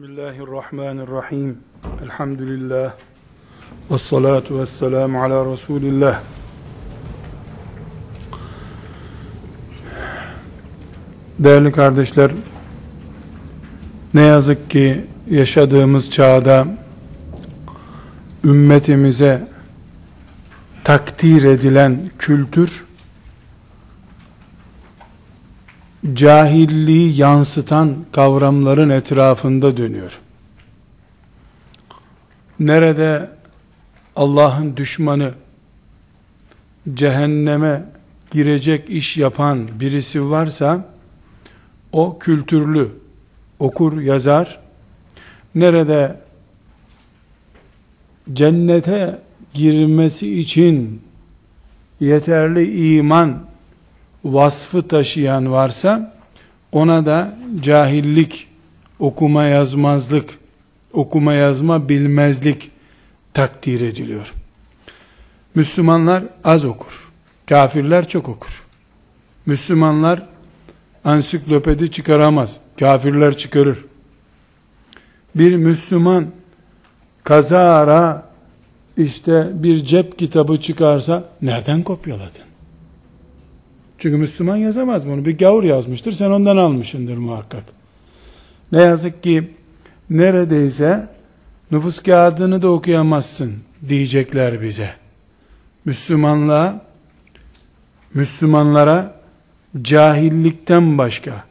Bismillahirrahmanirrahim. Elhamdülillah. Ve salatu ve selamu ala Resulillah. Değerli kardeşler, ne yazık ki yaşadığımız çağda ümmetimize takdir edilen kültür cahilliği yansıtan kavramların etrafında dönüyor. Nerede Allah'ın düşmanı cehenneme girecek iş yapan birisi varsa o kültürlü okur yazar. Nerede cennete girmesi için yeterli iman vasfı taşıyan varsa ona da cahillik, okuma yazmazlık, okuma yazma bilmezlik takdir ediliyor. Müslümanlar az okur. Kafirler çok okur. Müslümanlar ansiklopedi çıkaramaz. Kafirler çıkarır. Bir Müslüman kazara işte bir cep kitabı çıkarsa nereden kopyaladın? Çünkü Müslüman yazamaz bunu. Bir gavur yazmıştır. Sen ondan almışındır muhakkak. Ne yazık ki neredeyse nüfus kağıdını da okuyamazsın diyecekler bize. Müslümanlığa Müslümanlara cahillikten başka,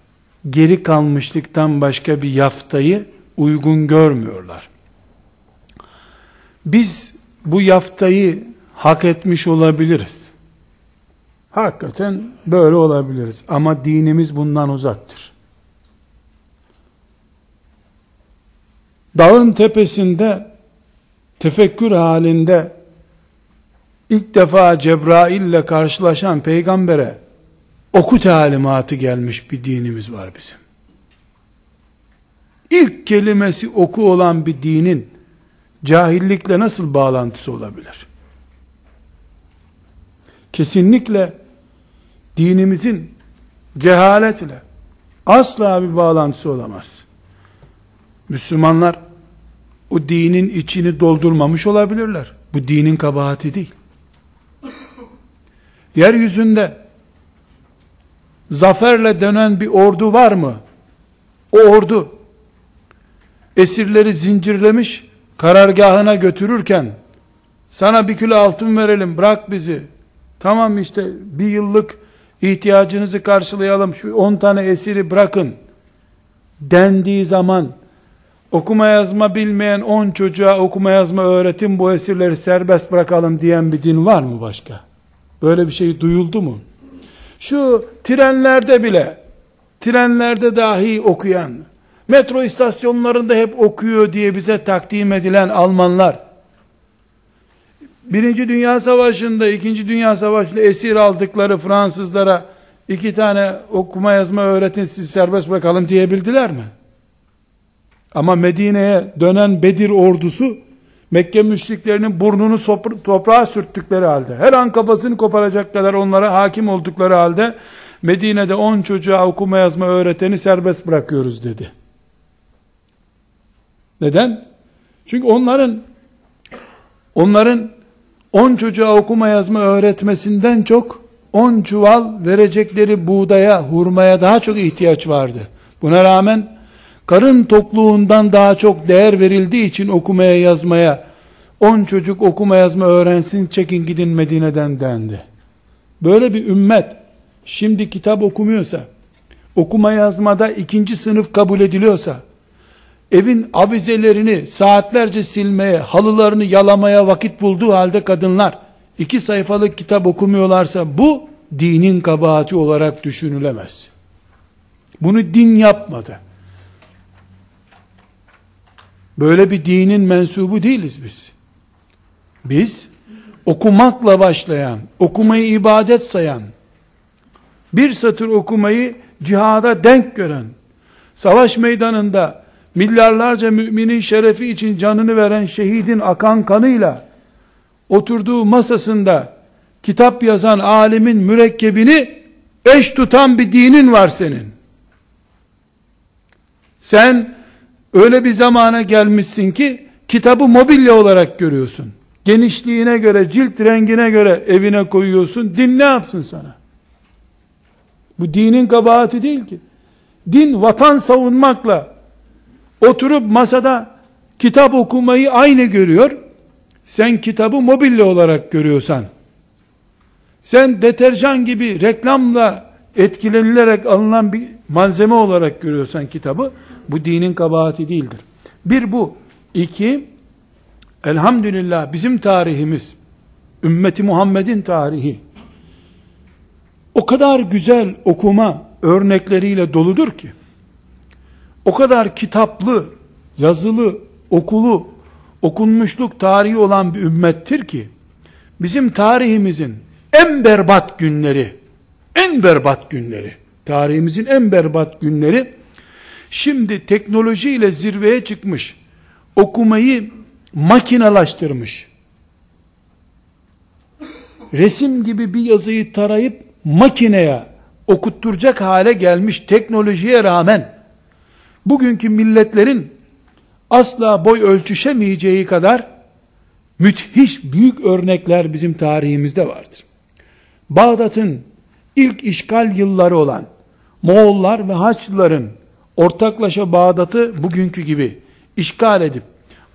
geri kalmışlıktan başka bir yaftayı uygun görmüyorlar. Biz bu yaftayı hak etmiş olabiliriz. Hakikaten böyle olabiliriz. Ama dinimiz bundan uzaktır. Dağın tepesinde tefekkür halinde ilk defa Cebrail ile karşılaşan peygambere oku talimatı gelmiş bir dinimiz var bizim. İlk kelimesi oku olan bir dinin cahillikle nasıl bağlantısı olabilir? Kesinlikle dinimizin cehalet ile asla bir bağlantısı olamaz. Müslümanlar o dinin içini doldurmamış olabilirler. Bu dinin kabahati değil. Yeryüzünde zaferle dönen bir ordu var mı? O ordu esirleri zincirlemiş karargahına götürürken sana bir kilo altın verelim bırak bizi tamam işte bir yıllık ihtiyacınızı karşılayalım şu 10 tane esiri bırakın dendiği zaman okuma yazma bilmeyen 10 çocuğa okuma yazma öğretin bu esirleri serbest bırakalım diyen bir din var mı başka? Böyle bir şey duyuldu mu? Şu trenlerde bile trenlerde dahi okuyan metro istasyonlarında hep okuyor diye bize takdim edilen Almanlar Birinci Dünya Savaşı'nda, İkinci Dünya Savaşı'nda esir aldıkları Fransızlara iki tane okuma yazma öğretin siz serbest bırakalım diyebildiler mi? Ama Medine'ye dönen Bedir ordusu Mekke müşriklerinin burnunu toprağa sürttükleri halde, her an kafasını koparacak kadar onlara hakim oldukları halde Medine'de on çocuğa okuma yazma öğreteni serbest bırakıyoruz dedi. Neden? Çünkü onların onların 10 çocuğa okuma yazma öğretmesinden çok 10 çuval verecekleri buğdaya, hurmaya daha çok ihtiyaç vardı. Buna rağmen karın tokluğundan daha çok değer verildiği için okumaya yazmaya 10 çocuk okuma yazma öğrensin çekin gidin Medine'den dendi. Böyle bir ümmet şimdi kitap okumuyorsa, okuma yazmada ikinci sınıf kabul ediliyorsa, evin avizelerini saatlerce silmeye, halılarını yalamaya vakit bulduğu halde kadınlar iki sayfalık kitap okumuyorlarsa bu dinin kabahati olarak düşünülemez. Bunu din yapmadı. Böyle bir dinin mensubu değiliz biz. Biz okumakla başlayan, okumayı ibadet sayan, bir satır okumayı cihada denk gören, savaş meydanında milyarlarca müminin şerefi için canını veren şehidin akan kanıyla oturduğu masasında kitap yazan alimin mürekkebini eş tutan bir dinin var senin. Sen Öyle bir zamana gelmişsin ki kitabı mobilya olarak görüyorsun. Genişliğine göre, cilt rengine göre evine koyuyorsun. Din ne yapsın sana? Bu dinin kabahati değil ki. Din vatan savunmakla oturup masada kitap okumayı aynı görüyor. Sen kitabı mobilya olarak görüyorsan, sen deterjan gibi reklamla etkilenilerek alınan bir malzeme olarak görüyorsan kitabı, bu dinin kabahati değildir. Bir bu. iki elhamdülillah bizim tarihimiz, ümmeti Muhammed'in tarihi, o kadar güzel okuma örnekleriyle doludur ki, o kadar kitaplı, yazılı, okulu, okunmuşluk tarihi olan bir ümmettir ki, bizim tarihimizin en berbat günleri, en berbat günleri, tarihimizin en berbat günleri, şimdi teknolojiyle zirveye çıkmış, okumayı makinalaştırmış, resim gibi bir yazıyı tarayıp makineye okutturacak hale gelmiş teknolojiye rağmen bugünkü milletlerin asla boy ölçüşemeyeceği kadar müthiş büyük örnekler bizim tarihimizde vardır. Bağdat'ın ilk işgal yılları olan Moğollar ve Haçlıların ortaklaşa Bağdat'ı bugünkü gibi işgal edip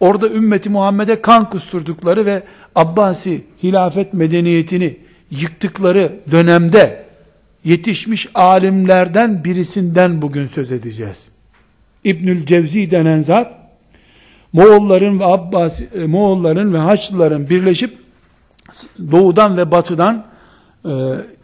orada ümmeti Muhammed'e kan kusturdukları ve Abbasi hilafet medeniyetini yıktıkları dönemde yetişmiş alimlerden birisinden bugün söz edeceğiz. İbnül Cevzi denen zat Moğolların ve Abbas e, Moğolların ve Haçlıların birleşip doğudan ve batıdan e,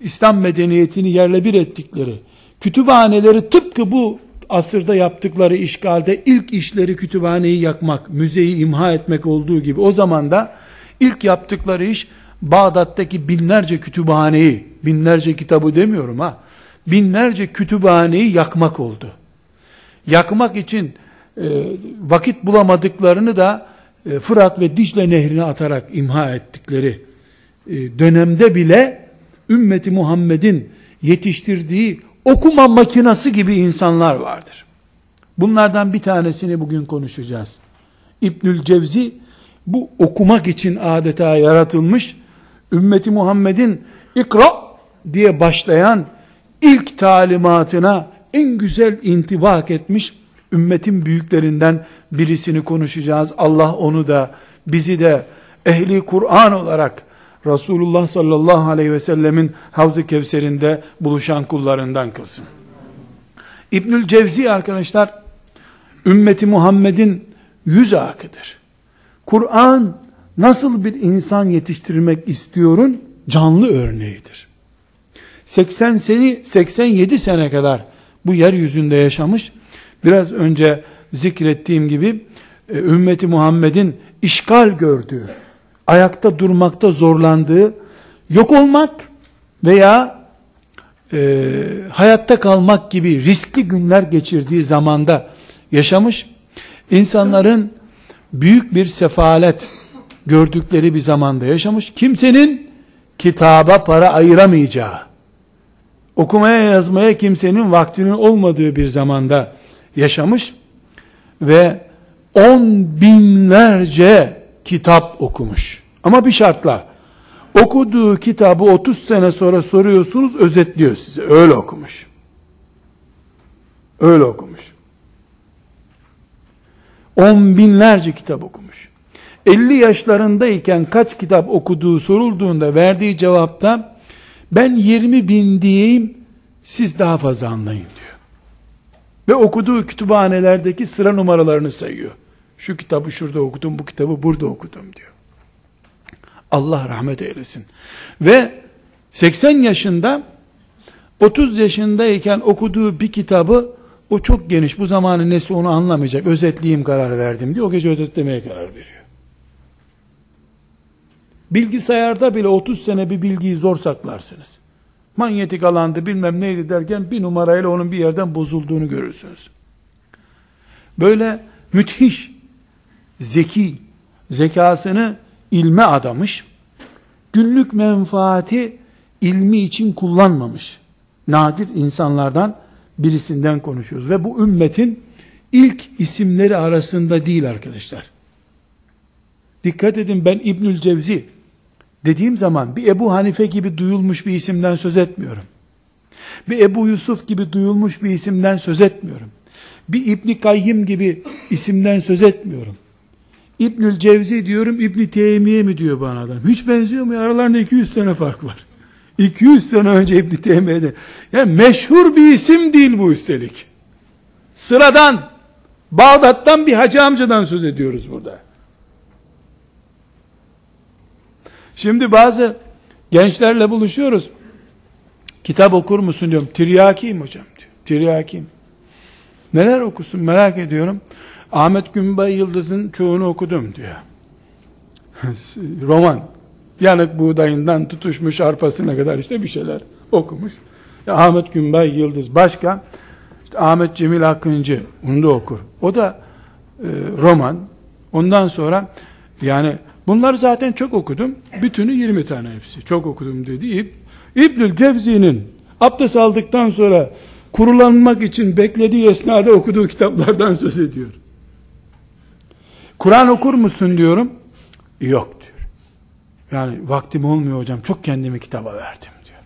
İslam medeniyetini yerle bir ettikleri kütüphaneleri tıpkı bu asırda yaptıkları işgalde ilk işleri kütüphaneyi yakmak, müzeyi imha etmek olduğu gibi o zaman da ilk yaptıkları iş Bağdat'taki binlerce kütüphaneyi, binlerce kitabı demiyorum ha, binlerce kütüphaneyi yakmak oldu. Yakmak için e, vakit bulamadıklarını da e, Fırat ve Dicle nehrine atarak imha ettikleri e, dönemde bile ümmeti Muhammed'in yetiştirdiği okuma makinası gibi insanlar vardır. Bunlardan bir tanesini bugün konuşacağız. İbnül Cevzi bu okumak için adeta yaratılmış ümmeti Muhammed'in ikra diye başlayan ilk talimatına en güzel intibak etmiş ümmetin büyüklerinden birisini konuşacağız. Allah onu da bizi de ehli Kur'an olarak Resulullah sallallahu aleyhi ve sellemin Havz-ı Kevser'inde buluşan kullarından kılsın. İbnül Cevzi arkadaşlar ümmeti Muhammed'in yüz akıdır. Kur'an nasıl bir insan yetiştirmek istiyorun canlı örneğidir. 80 seni 87 sene kadar bu yeryüzünde yaşamış. Biraz önce zikrettiğim gibi e, ümmeti Muhammed'in işgal gördüğü, ayakta durmakta zorlandığı, yok olmak veya e, hayatta kalmak gibi riskli günler geçirdiği zamanda yaşamış. İnsanların büyük bir sefalet gördükleri bir zamanda yaşamış. Kimsenin kitaba para ayıramayacağı, okumaya yazmaya kimsenin vaktinin olmadığı bir zamanda yaşamış ve on binlerce kitap okumuş. Ama bir şartla okuduğu kitabı 30 sene sonra soruyorsunuz özetliyor size. Öyle okumuş. Öyle okumuş. On binlerce kitap okumuş. 50 yaşlarındayken kaç kitap okuduğu sorulduğunda verdiği cevapta ben 20 bin diyeyim siz daha fazla anlayın diyor. Ve okuduğu kütüphanelerdeki sıra numaralarını sayıyor. Şu kitabı şurada okudum, bu kitabı burada okudum diyor. Allah rahmet eylesin. Ve 80 yaşında 30 yaşındayken okuduğu bir kitabı o çok geniş bu zamanın nesi onu anlamayacak özetleyeyim karar verdim diye o gece özetlemeye karar veriyor. Bilgisayarda bile 30 sene bir bilgiyi zor saklarsınız. Manyetik alandı bilmem neydi derken bir numarayla onun bir yerden bozulduğunu görürsünüz. Böyle müthiş, zeki, zekasını ilme adamış, günlük menfaati ilmi için kullanmamış, nadir insanlardan birisinden konuşuyoruz. Ve bu ümmetin ilk isimleri arasında değil arkadaşlar. Dikkat edin ben İbnül Cevzi dediğim zaman bir Ebu Hanife gibi duyulmuş bir isimden söz etmiyorum. Bir Ebu Yusuf gibi duyulmuş bir isimden söz etmiyorum. Bir İbni Kayyim gibi isimden söz etmiyorum. İbnül Cevzi diyorum, İbni Teymiye mi diyor bana adam. Hiç benziyor mu? Aralarında 200 sene fark var. 200 sene önce İbni Teymiye'de. Yani meşhur bir isim değil bu üstelik. Sıradan, Bağdat'tan bir hacı amcadan söz ediyoruz burada. Şimdi bazı gençlerle buluşuyoruz. Kitap okur musun diyorum. Tiryakiyim hocam diyor. Tiryakiyim. Neler okusun merak ediyorum. Ahmet Günbay Yıldız'ın çoğunu okudum diyor. Roman. Yanık buğdayından tutuşmuş arpasına kadar işte bir şeyler okumuş. Ya Ahmet Günbay Yıldız başka. İşte Ahmet Cemil Akıncı onu da okur. O da e, roman. Ondan sonra yani bunları zaten çok okudum. Bütünü 20 tane hepsi. Çok okudum dedi. İb, İbnül Cevzi'nin abdest aldıktan sonra kurulanmak için beklediği esnada okuduğu kitaplardan söz ediyor. Kur'an okur musun diyorum. Yok diyor. Yani vaktim olmuyor hocam. Çok kendimi kitaba verdim diyor.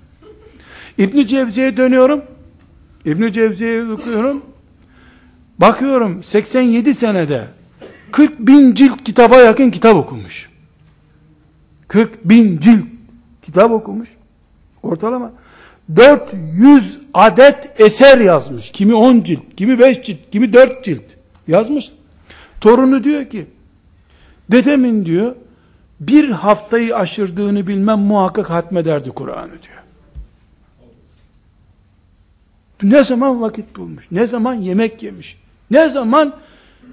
İbn Cevzi'ye dönüyorum. İbn Cevzi'ye okuyorum. Bakıyorum 87 senede 40 bin cilt kitaba yakın kitap okumuş. 40 bin cilt kitap okumuş. Ortalama 400 adet eser yazmış. Kimi 10 cilt, kimi 5 cilt, kimi 4 cilt yazmış. Torunu diyor ki, dedemin diyor, bir haftayı aşırdığını bilmem muhakkak hatmederdi Kur'an'ı diyor. Ne zaman vakit bulmuş, ne zaman yemek yemiş, ne zaman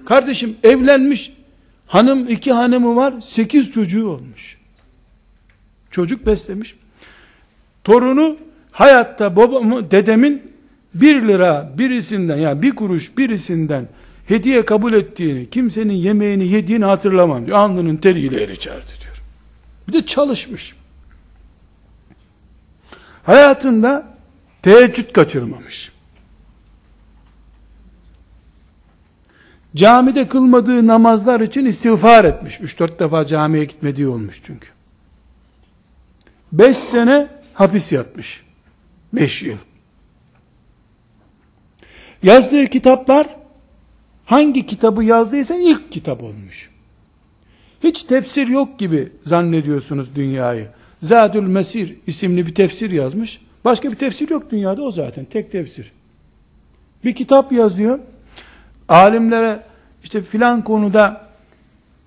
kardeşim evlenmiş, hanım iki hanımı var, sekiz çocuğu olmuş. Çocuk beslemiş. Torunu hayatta babamı, dedemin bir lira birisinden yani bir kuruş birisinden hediye kabul ettiğini, kimsenin yemeğini yediğini hatırlamam diyor. Alnının teriyle eriçerdi diyor. Bir de çalışmış. Hayatında teheccüd kaçırmamış. Camide kılmadığı namazlar için istiğfar etmiş. 3-4 defa camiye gitmediği olmuş çünkü. 5 sene hapis yatmış. 5 yıl. Yazdığı kitaplar hangi kitabı yazdıysa ilk kitap olmuş. Hiç tefsir yok gibi zannediyorsunuz dünyayı. Zadül Mesir isimli bir tefsir yazmış. Başka bir tefsir yok dünyada o zaten. Tek tefsir. Bir kitap yazıyor. Alimlere işte filan konuda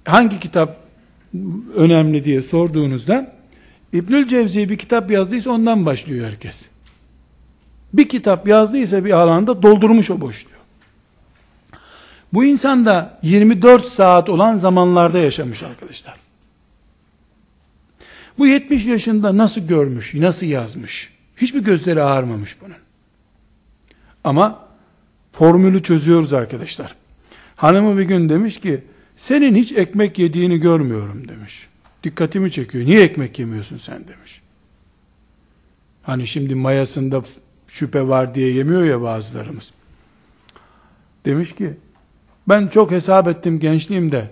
hangi kitap önemli diye sorduğunuzda İbnül Cevzi bir kitap yazdıysa ondan başlıyor herkes. Bir kitap yazdıysa bir alanda doldurmuş o boşluğu. Bu insan da 24 saat olan zamanlarda yaşamış arkadaşlar. Bu 70 yaşında nasıl görmüş, nasıl yazmış? Hiçbir gözleri ağarmamış bunun. Ama formülü çözüyoruz arkadaşlar. Hanımı bir gün demiş ki, senin hiç ekmek yediğini görmüyorum demiş. Dikkatimi çekiyor. Niye ekmek yemiyorsun sen demiş. Hani şimdi mayasında şüphe var diye yemiyor ya bazılarımız. Demiş ki, ben çok hesap ettim gençliğimde.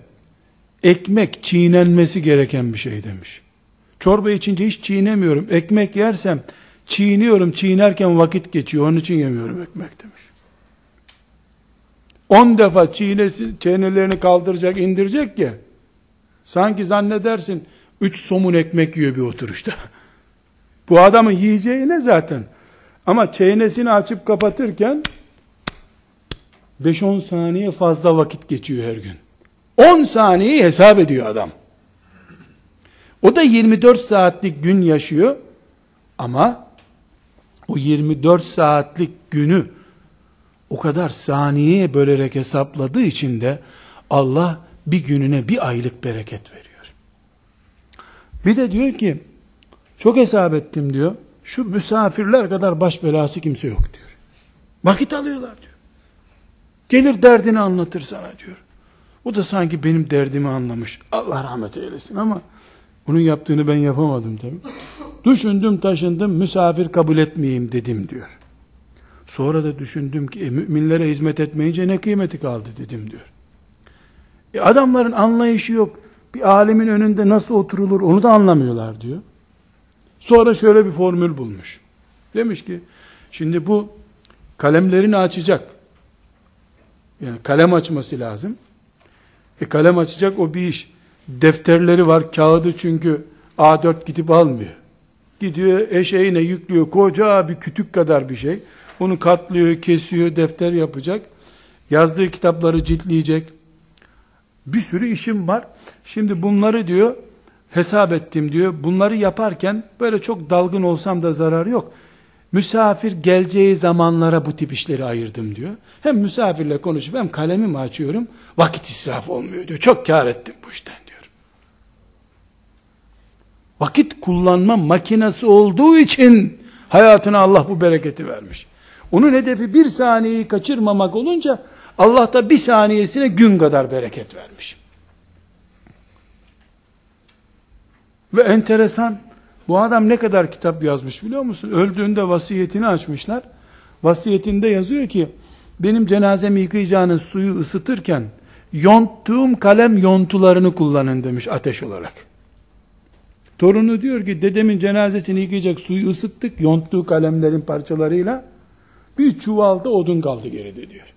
Ekmek çiğnenmesi gereken bir şey demiş. Çorba içince hiç çiğnemiyorum. Ekmek yersem çiğniyorum. Çiğnerken vakit geçiyor. Onun için yemiyorum ekmek demiş. On defa çiğnesi, çenelerini kaldıracak, indirecek ki sanki zannedersin üç somun ekmek yiyor bir oturuşta. Bu adamın yiyeceği ne zaten? Ama çenesini açıp kapatırken 5-10 saniye fazla vakit geçiyor her gün. 10 saniyeyi hesap ediyor adam. O da 24 saatlik gün yaşıyor. Ama o 24 saatlik günü o kadar saniyeye bölerek hesapladığı için de Allah bir gününe bir aylık bereket veriyor. Bir de diyor ki çok hesap ettim diyor. Şu misafirler kadar baş belası kimse yok diyor. Vakit alıyorlar diyor. Gelir derdini anlatır sana diyor. O da sanki benim derdimi anlamış. Allah rahmet eylesin ama bunun yaptığını ben yapamadım tabi. Düşündüm taşındım misafir kabul etmeyeyim dedim diyor. Sonra da düşündüm ki e, müminlere hizmet etmeyince ne kıymeti kaldı dedim diyor. E, adamların anlayışı yok. Bir alemin önünde nasıl oturulur onu da anlamıyorlar diyor. Sonra şöyle bir formül bulmuş. Demiş ki şimdi bu kalemlerini açacak. Yani kalem açması lazım. E kalem açacak o bir iş. Defterleri var, kağıdı çünkü A4 gidip almıyor. Gidiyor eşeğine yüklüyor koca bir kütük kadar bir şey. Onu katlıyor, kesiyor, defter yapacak. Yazdığı kitapları ciltleyecek. Bir sürü işim var. Şimdi bunları diyor hesap ettim diyor. Bunları yaparken böyle çok dalgın olsam da zarar yok. Misafir geleceği zamanlara bu tip işleri ayırdım diyor. Hem misafirle konuşup hem kalemimi açıyorum. Vakit israf olmuyor diyor. Çok kar ettim bu işten diyor. Vakit kullanma makinesi olduğu için hayatına Allah bu bereketi vermiş. Onun hedefi bir saniyeyi kaçırmamak olunca Allah da bir saniyesine gün kadar bereket vermiş. Ve enteresan, bu adam ne kadar kitap yazmış biliyor musun? Öldüğünde vasiyetini açmışlar. Vasiyetinde yazıyor ki, benim cenazemi yıkayacağınız suyu ısıtırken, yonttuğum kalem yontularını kullanın demiş ateş olarak. Torunu diyor ki, dedemin cenazesini yıkayacak suyu ısıttık, yonttuğu kalemlerin parçalarıyla, bir çuvalda odun kaldı geride diyor.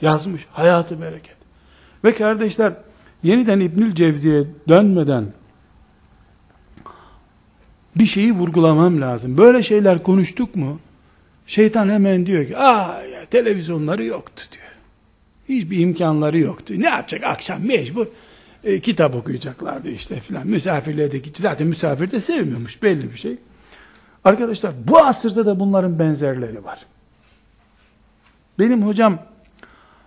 Yazmış, hayatı bereket. Ve kardeşler, yeniden İbnül Cevzi'ye dönmeden, bir şeyi vurgulamam lazım. Böyle şeyler konuştuk mu? Şeytan hemen diyor ki, aa ya, televizyonları yoktu diyor. Hiçbir imkanları yoktu. Ne yapacak akşam mecbur e, kitap okuyacaklardı işte filan. Misafirliğe zaten misafir de sevmiyormuş belli bir şey. Arkadaşlar bu asırda da bunların benzerleri var. Benim hocam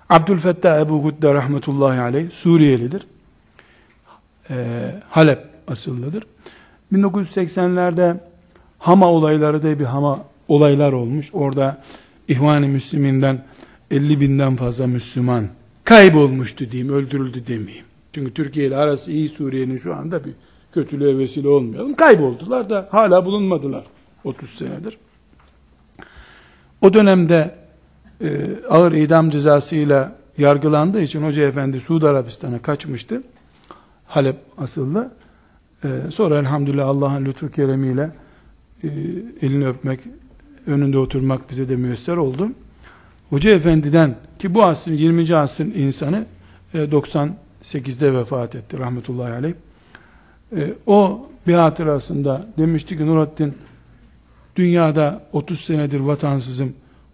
Abdülfettah Ebu Gudde rahmetullahi aleyh Suriyelidir. Ee, Halep asıllıdır. 1980'lerde Hama olayları diye bir Hama olaylar olmuş. Orada İhvan-ı Müslüminden 50 binden fazla Müslüman kaybolmuştu diyeyim, öldürüldü demeyeyim. Çünkü Türkiye ile arası iyi Suriye'nin şu anda bir kötülüğe vesile olmayalım. Kayboldular da hala bulunmadılar 30 senedir. O dönemde e, ağır idam cezasıyla yargılandığı için Hoca Efendi Suudi Arabistan'a kaçmıştı. Halep asıllı. Ee, sonra elhamdülillah Allah'ın lütfu keremiyle e, elini öpmek, önünde oturmak bize de müyesser oldu. Hoca Efendi'den ki bu asrın 20. asrın insanı e, 98'de vefat etti rahmetullahi aleyh. E, o bir hatırasında demişti ki Nurattin dünyada 30 senedir vatansızım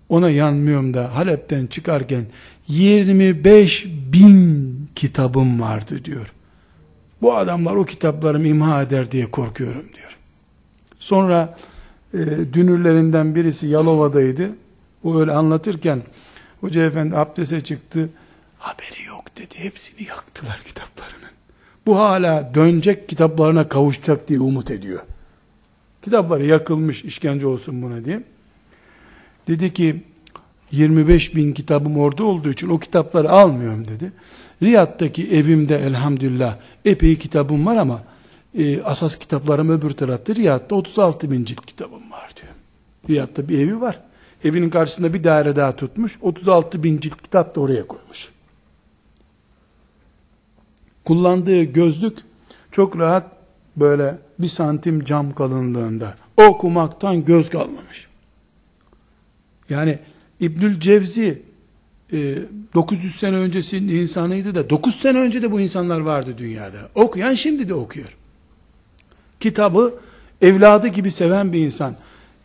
ona yanmıyorum da Halep'ten çıkarken 25 bin kitabım vardı diyor. Bu adamlar o kitaplarımı imha eder diye korkuyorum diyor. Sonra e, dünürlerinden birisi Yalova'daydı. O öyle anlatırken Hoca Efendi abdese çıktı. Haberi yok dedi. Hepsini yaktılar kitaplarının. Bu hala dönecek kitaplarına kavuşacak diye umut ediyor. Kitapları yakılmış işkence olsun buna diye. Dedi ki 25 bin kitabım orada olduğu için o kitapları almıyorum dedi. Riyad'daki evimde elhamdülillah epey kitabım var ama e, asas kitaplarım öbür tarafta. Riyad'da 36 bin cilt kitabım var diyor. Riyad'da bir evi var. Evinin karşısında bir daire daha tutmuş. 36 bin cilt kitap da oraya koymuş. Kullandığı gözlük çok rahat böyle bir santim cam kalınlığında. Okumaktan göz kalmamış. Yani İbnül Cevzi 900 e, sene öncesinin insanıydı da 9 sene önce de bu insanlar vardı dünyada. Okuyan şimdi de okuyor. Kitabı evladı gibi seven bir insan.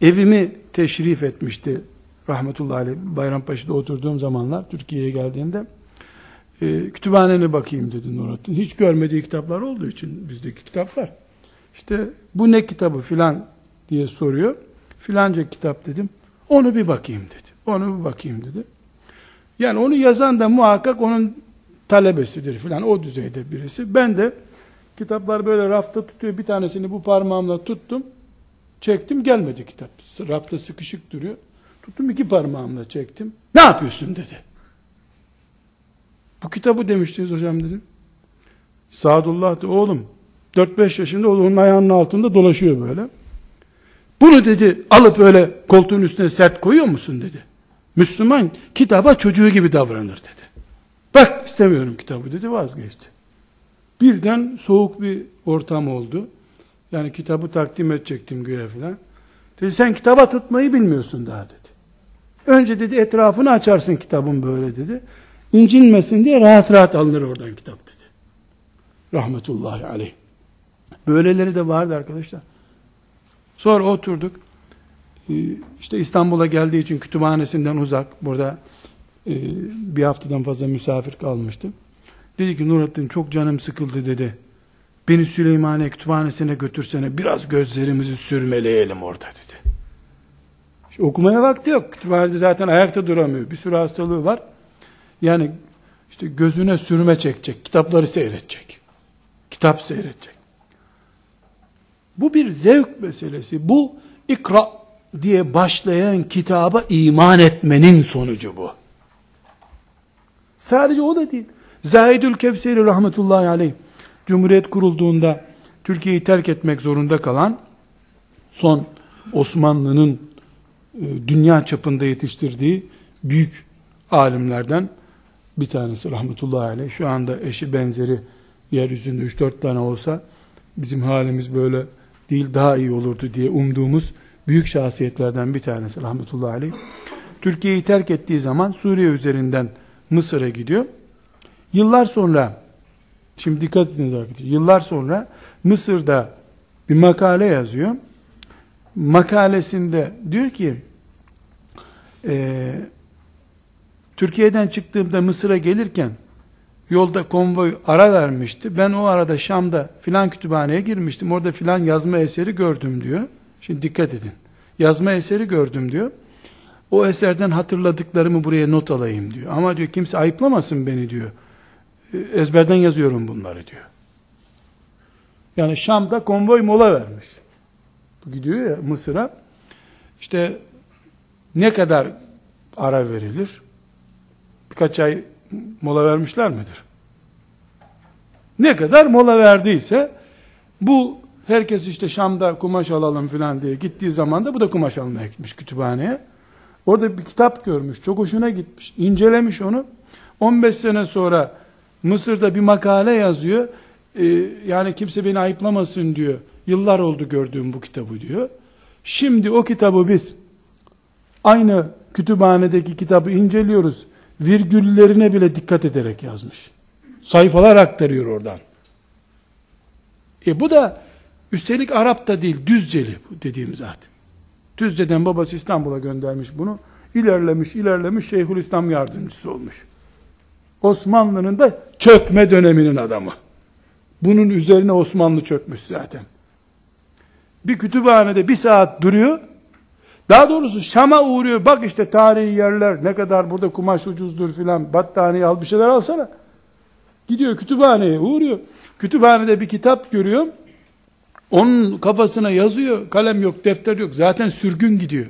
Evimi teşrif etmişti rahmetullahi aleyh. Bayrampaşa'da oturduğum zamanlar Türkiye'ye geldiğinde e, kütüphanene bakayım dedi Nurattin. Hiç görmediği kitaplar olduğu için bizdeki kitaplar. İşte bu ne kitabı filan diye soruyor. Filanca kitap dedim. Onu bir bakayım dedi. Onu bir bakayım dedi. Yani onu yazan da muhakkak onun talebesidir filan o düzeyde birisi. Ben de kitaplar böyle rafta tutuyor. Bir tanesini bu parmağımla tuttum. Çektim gelmedi kitap. Rafta sıkışık duruyor. Tuttum iki parmağımla çektim. Ne yapıyorsun dedi. Bu kitabı demiştiniz hocam dedim. Sadullah de oğlum 4-5 yaşında onun ayağının altında dolaşıyor böyle. Bunu dedi alıp öyle koltuğun üstüne sert koyuyor musun dedi. Müslüman kitaba çocuğu gibi davranır dedi. Bak istemiyorum kitabı dedi vazgeçti. Birden soğuk bir ortam oldu. Yani kitabı takdim edecektim güya filan. Dedi sen kitaba tutmayı bilmiyorsun daha dedi. Önce dedi etrafını açarsın kitabın böyle dedi. İncinmesin diye rahat rahat alınır oradan kitap dedi. Rahmetullahi aleyh. Böyleleri de vardı arkadaşlar. Sonra oturduk. Ee, işte İstanbul'a geldiği için kütüphanesinden uzak. Burada e, bir haftadan fazla misafir kalmıştım. Dedi ki Nurattin çok canım sıkıldı dedi. Beni Süleymaniye kütüphanesine götürsene biraz gözlerimizi sürmeleyelim orada dedi. İşte okumaya vakti yok. Kütüphanede zaten ayakta duramıyor. Bir sürü hastalığı var. Yani işte gözüne sürme çekecek. Kitapları seyredecek. Kitap seyredecek. Bu bir zevk meselesi. Bu ikra diye başlayan kitaba iman etmenin sonucu bu. Sadece o da değil. Zahidül Kevseri rahmetullahi aleyh Cumhuriyet kurulduğunda Türkiye'yi terk etmek zorunda kalan son Osmanlı'nın e, dünya çapında yetiştirdiği büyük alimlerden bir tanesi rahmetullahi aleyh. Şu anda eşi benzeri yeryüzünde 3-4 tane olsa bizim halimiz böyle değil daha iyi olurdu diye umduğumuz büyük şahsiyetlerden bir tanesi rahmetullahi aleyh. Türkiye'yi terk ettiği zaman Suriye üzerinden Mısır'a gidiyor. Yıllar sonra şimdi dikkat ediniz arkadaşlar. Yıllar sonra Mısır'da bir makale yazıyor. Makalesinde diyor ki e, Türkiye'den çıktığımda Mısır'a gelirken yolda konvoy ara vermişti. Ben o arada Şam'da filan kütüphaneye girmiştim. Orada filan yazma eseri gördüm diyor. Şimdi dikkat edin. Yazma eseri gördüm diyor. O eserden hatırladıklarımı buraya not alayım diyor. Ama diyor kimse ayıplamasın beni diyor. Ezberden yazıyorum bunları diyor. Yani Şam'da konvoy mola vermiş. Gidiyor ya Mısır'a. İşte ne kadar ara verilir? Birkaç ay mola vermişler midir? Ne kadar mola verdiyse bu herkes işte Şam'da kumaş alalım filan diye gittiği zaman da bu da kumaş almaya gitmiş kütüphaneye. Orada bir kitap görmüş. Çok hoşuna gitmiş. incelemiş onu. 15 sene sonra Mısır'da bir makale yazıyor. Ee, yani kimse beni ayıplamasın diyor. Yıllar oldu gördüğüm bu kitabı diyor. Şimdi o kitabı biz aynı kütüphanedeki kitabı inceliyoruz virgüllerine bile dikkat ederek yazmış. Sayfalar aktarıyor oradan. E bu da üstelik Arap da değil, Düzceli bu dediğim zaten. Düzce'den babası İstanbul'a göndermiş bunu. İlerlemiş, ilerlemiş Şeyhülislam yardımcısı olmuş. Osmanlı'nın da çökme döneminin adamı. Bunun üzerine Osmanlı çökmüş zaten. Bir kütüphanede bir saat duruyor, daha doğrusu Şam'a uğruyor. Bak işte tarihi yerler ne kadar burada kumaş ucuzdur filan. Battaniye al bir şeyler alsana. Gidiyor kütüphaneye uğruyor. Kütüphanede bir kitap görüyor. Onun kafasına yazıyor. Kalem yok, defter yok. Zaten sürgün gidiyor.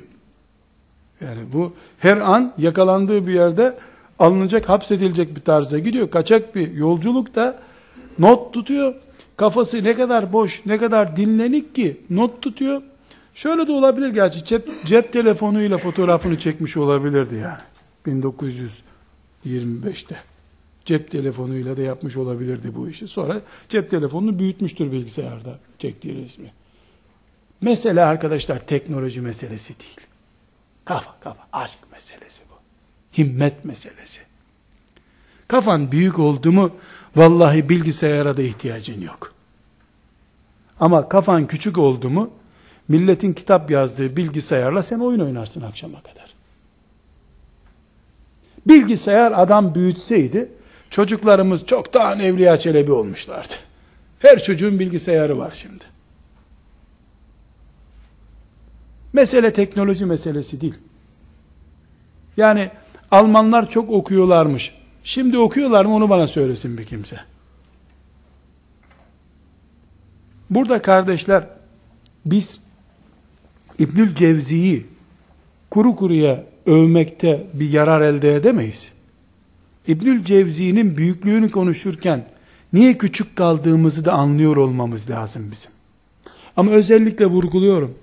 Yani bu her an yakalandığı bir yerde alınacak, hapsedilecek bir tarza gidiyor. Kaçak bir yolculukta not tutuyor. Kafası ne kadar boş, ne kadar dinlenik ki not tutuyor. Şöyle de olabilir gerçi cep, cep telefonuyla fotoğrafını çekmiş olabilirdi yani. 1925'te. Cep telefonuyla da yapmış olabilirdi bu işi. Sonra cep telefonunu büyütmüştür bilgisayarda çektiği resmi. Mesele arkadaşlar teknoloji meselesi değil. Kafa kafa aşk meselesi bu. Himmet meselesi. Kafan büyük oldu mu vallahi bilgisayara da ihtiyacın yok. Ama kafan küçük oldu mu Milletin kitap yazdığı bilgisayarla sen oyun oynarsın akşama kadar. Bilgisayar adam büyütseydi çocuklarımız çoktan Evliya Çelebi olmuşlardı. Her çocuğun bilgisayarı var şimdi. Mesele teknoloji meselesi değil. Yani Almanlar çok okuyorlarmış. Şimdi okuyorlar mı onu bana söylesin bir kimse. Burada kardeşler biz İbnül Cevzi'yi kuru kuruya övmekte bir yarar elde edemeyiz. İbnül Cevzi'nin büyüklüğünü konuşurken niye küçük kaldığımızı da anlıyor olmamız lazım bizim. Ama özellikle vurguluyorum.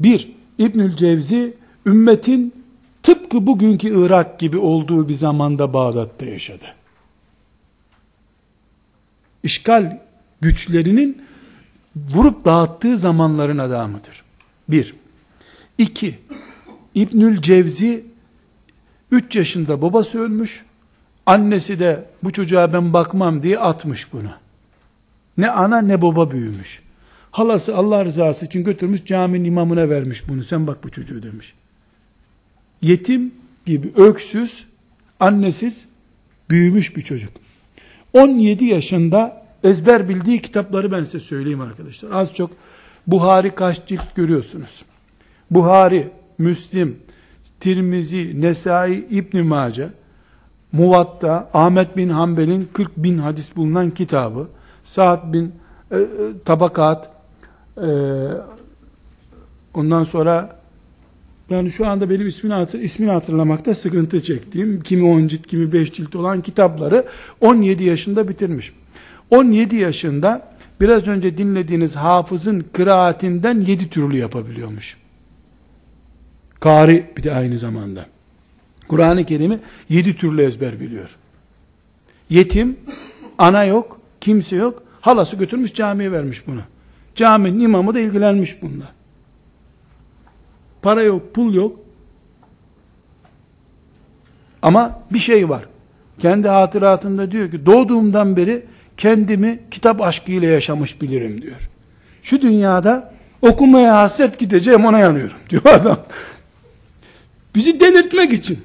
Bir, İbnül Cevzi ümmetin tıpkı bugünkü Irak gibi olduğu bir zamanda Bağdat'ta yaşadı. İşgal güçlerinin vurup dağıttığı zamanların adamıdır. Bir. İki. İbnül Cevzi 3 yaşında babası ölmüş. Annesi de bu çocuğa ben bakmam diye atmış bunu. Ne ana ne baba büyümüş. Halası Allah rızası için götürmüş caminin imamına vermiş bunu. Sen bak bu çocuğu demiş. Yetim gibi öksüz, annesiz büyümüş bir çocuk. 17 yaşında ezber bildiği kitapları ben size söyleyeyim arkadaşlar. Az çok Buhari kaç cilt görüyorsunuz. Buhari, Müslim, Tirmizi, Nesai, İbn Mace, Muvatta, Ahmet bin Hanbel'in 40 bin hadis bulunan kitabı, Sa'd bin e, e, Tabakat, e, ondan sonra yani şu anda benim ismini, hatır, ismini hatırlamakta sıkıntı çektiğim, kimi 10 cilt, kimi 5 cilt olan kitapları 17 yaşında bitirmiş. 17 yaşında biraz önce dinlediğiniz hafızın kıraatinden 7 türlü yapabiliyormuş. Kari bir de aynı zamanda. Kur'an-ı Kerim'i 7 türlü ezber biliyor. Yetim, ana yok, kimse yok. Halası götürmüş camiye vermiş bunu. Caminin imamı da ilgilenmiş bununla. Para yok, pul yok. Ama bir şey var. Kendi hatıratında diyor ki doğduğumdan beri kendimi kitap aşkıyla yaşamış bilirim diyor. Şu dünyada okumaya hasret gideceğim ona yanıyorum diyor adam. Bizi delirtmek için.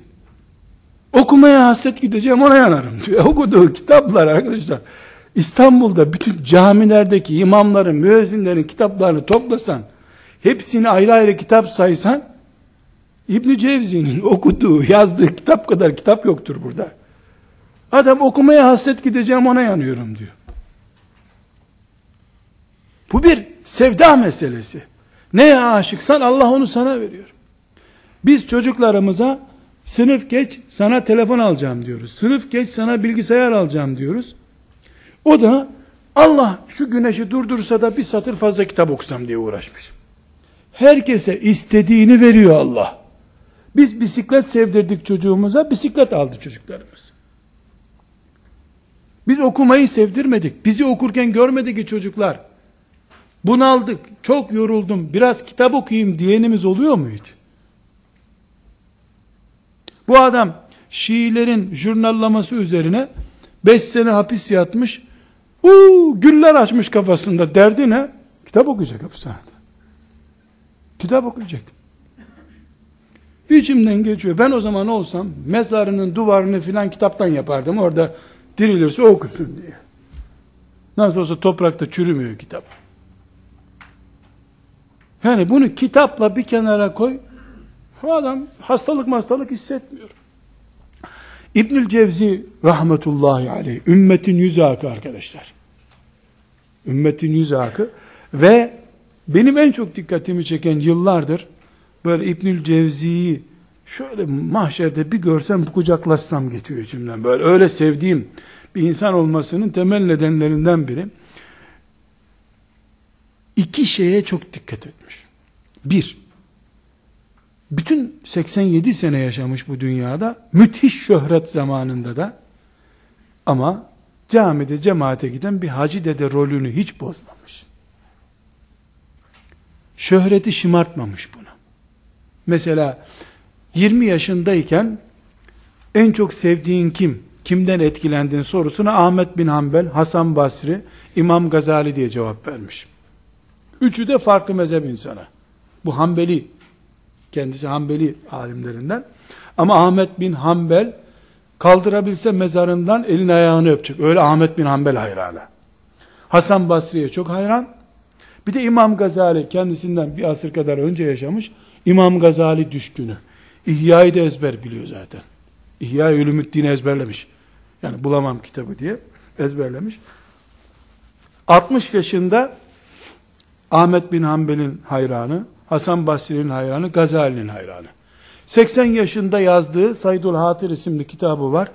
Okumaya hasret gideceğim ona yanarım diyor. Okuduğu kitaplar arkadaşlar. İstanbul'da bütün camilerdeki imamların, müezzinlerin kitaplarını toplasan, hepsini ayrı ayrı kitap saysan, İbn Cevzi'nin okuduğu, yazdığı kitap kadar kitap yoktur burada. Adam okumaya hasret gideceğim ona yanıyorum diyor. Bu bir sevda meselesi. Neye aşıksan Allah onu sana veriyor. Biz çocuklarımıza sınıf geç sana telefon alacağım diyoruz. Sınıf geç sana bilgisayar alacağım diyoruz. O da Allah şu güneşi durdursa da bir satır fazla kitap okusam diye uğraşmış. Herkese istediğini veriyor Allah. Biz bisiklet sevdirdik çocuğumuza, bisiklet aldı çocuklarımız. Biz okumayı sevdirmedik. Bizi okurken görmedi ki çocuklar. Bunaldık, çok yoruldum, biraz kitap okuyayım diyenimiz oluyor mu hiç? Bu adam Şiilerin jurnallaması üzerine 5 sene hapis yatmış. Uuu güller açmış kafasında. Derdi ne? Kitap okuyacak hapishanede. Kitap okuyacak. İçimden geçiyor. Ben o zaman olsam mezarının duvarını filan kitaptan yapardım. Orada dirilirse okusun diye. Nasıl olsa toprakta çürümüyor kitap. Yani bunu kitapla bir kenara koy. Bu adam hastalık hastalık hissetmiyor. İbnül Cevzi rahmetullahi aleyh ümmetin yüz akı arkadaşlar. Ümmetin yüz akı ve benim en çok dikkatimi çeken yıllardır böyle İbnül Cevzi'yi şöyle mahşerde bir görsem kucaklaşsam geçiyor içimden. Böyle öyle sevdiğim bir insan olmasının temel nedenlerinden biri. iki şeye çok dikkat etmiş. Bir, bütün 87 sene yaşamış bu dünyada, müthiş şöhret zamanında da, ama camide cemaate giden bir hacı dede rolünü hiç bozmamış. Şöhreti şımartmamış bunu. Mesela 20 yaşındayken en çok sevdiğin kim? Kimden etkilendin sorusuna Ahmet bin Hanbel, Hasan Basri, İmam Gazali diye cevap vermiş. Üçü de farklı mezhep insanı. Bu Hanbeli Kendisi Hanbeli alimlerinden. Ama Ahmet bin Hanbel kaldırabilse mezarından elin ayağını öpecek. Öyle Ahmet bin Hanbel hayranı. Hasan Basri'ye çok hayran. Bir de İmam Gazali kendisinden bir asır kadar önce yaşamış. İmam Gazali düşkünü. İhya'yı da ezber biliyor zaten. İhya Ulumuddin'i ezberlemiş. Yani bulamam kitabı diye ezberlemiş. 60 yaşında Ahmet bin Hanbel'in hayranı, Hasan Basri'nin hayranı, Gazali'nin hayranı. 80 yaşında yazdığı Saydul Hatır isimli kitabı var.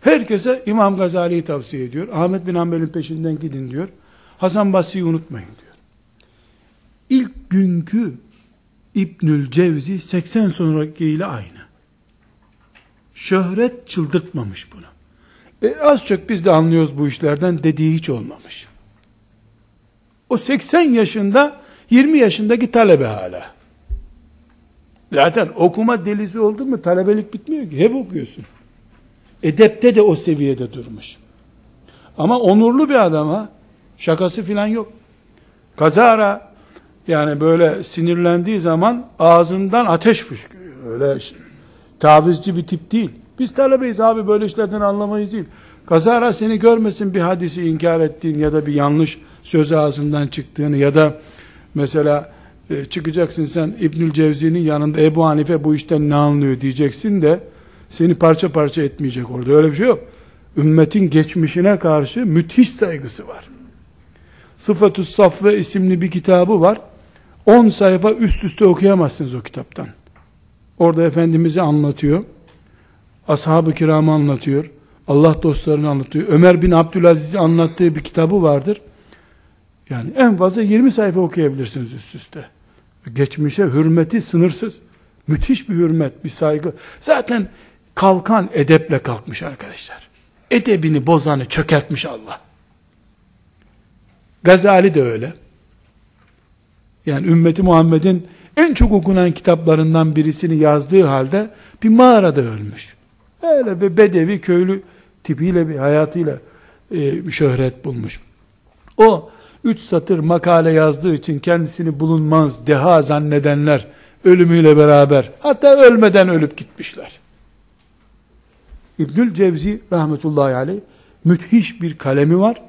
Herkese İmam Gazali'yi tavsiye ediyor. Ahmet bin Hanbel'in peşinden gidin diyor. Hasan Basri'yi unutmayın diyor. İlk günkü İbnül Cevzi 80 sonrakiyle aynı. Şöhret çıldırtmamış bunu. E az çok biz de anlıyoruz bu işlerden dediği hiç olmamış. O 80 yaşında 20 yaşındaki talebe hala. Zaten okuma delisi oldu mu talebelik bitmiyor ki. Hep okuyorsun. Edepte de o seviyede durmuş. Ama onurlu bir adama şakası filan yok. Kazara yani böyle sinirlendiği zaman ağzından ateş fışkırıyor. Öyle tavizci bir tip değil. Biz talebeyiz abi böyle işlerden anlamayız değil. Kazara seni görmesin bir hadisi inkar ettiğin ya da bir yanlış söz ağzından çıktığını ya da mesela e, çıkacaksın sen İbnül Cevzi'nin yanında Ebu Hanife bu işten ne anlıyor diyeceksin de seni parça parça etmeyecek orada. Öyle bir şey yok. Ümmetin geçmişine karşı müthiş saygısı var. Sıfatü Safve isimli bir kitabı var. 10 sayfa üst üste okuyamazsınız o kitaptan. Orada Efendimiz'i anlatıyor. Ashab-ı kiramı anlatıyor. Allah dostlarını anlatıyor. Ömer bin Abdülaziz'i anlattığı bir kitabı vardır. Yani en fazla 20 sayfa okuyabilirsiniz üst üste. Geçmişe hürmeti sınırsız. Müthiş bir hürmet, bir saygı. Zaten kalkan edeple kalkmış arkadaşlar. Edebini bozanı çökertmiş Allah. Gazali de öyle. Yani ümmeti Muhammed'in en çok okunan kitaplarından birisini yazdığı halde bir mağarada ölmüş. Öyle bir bedevi köylü tipiyle bir hayatıyla e, şöhret bulmuş. O üç satır makale yazdığı için kendisini bulunmaz deha zannedenler ölümüyle beraber hatta ölmeden ölüp gitmişler. İbnül Cevzi rahmetullahi aleyh müthiş bir kalemi var.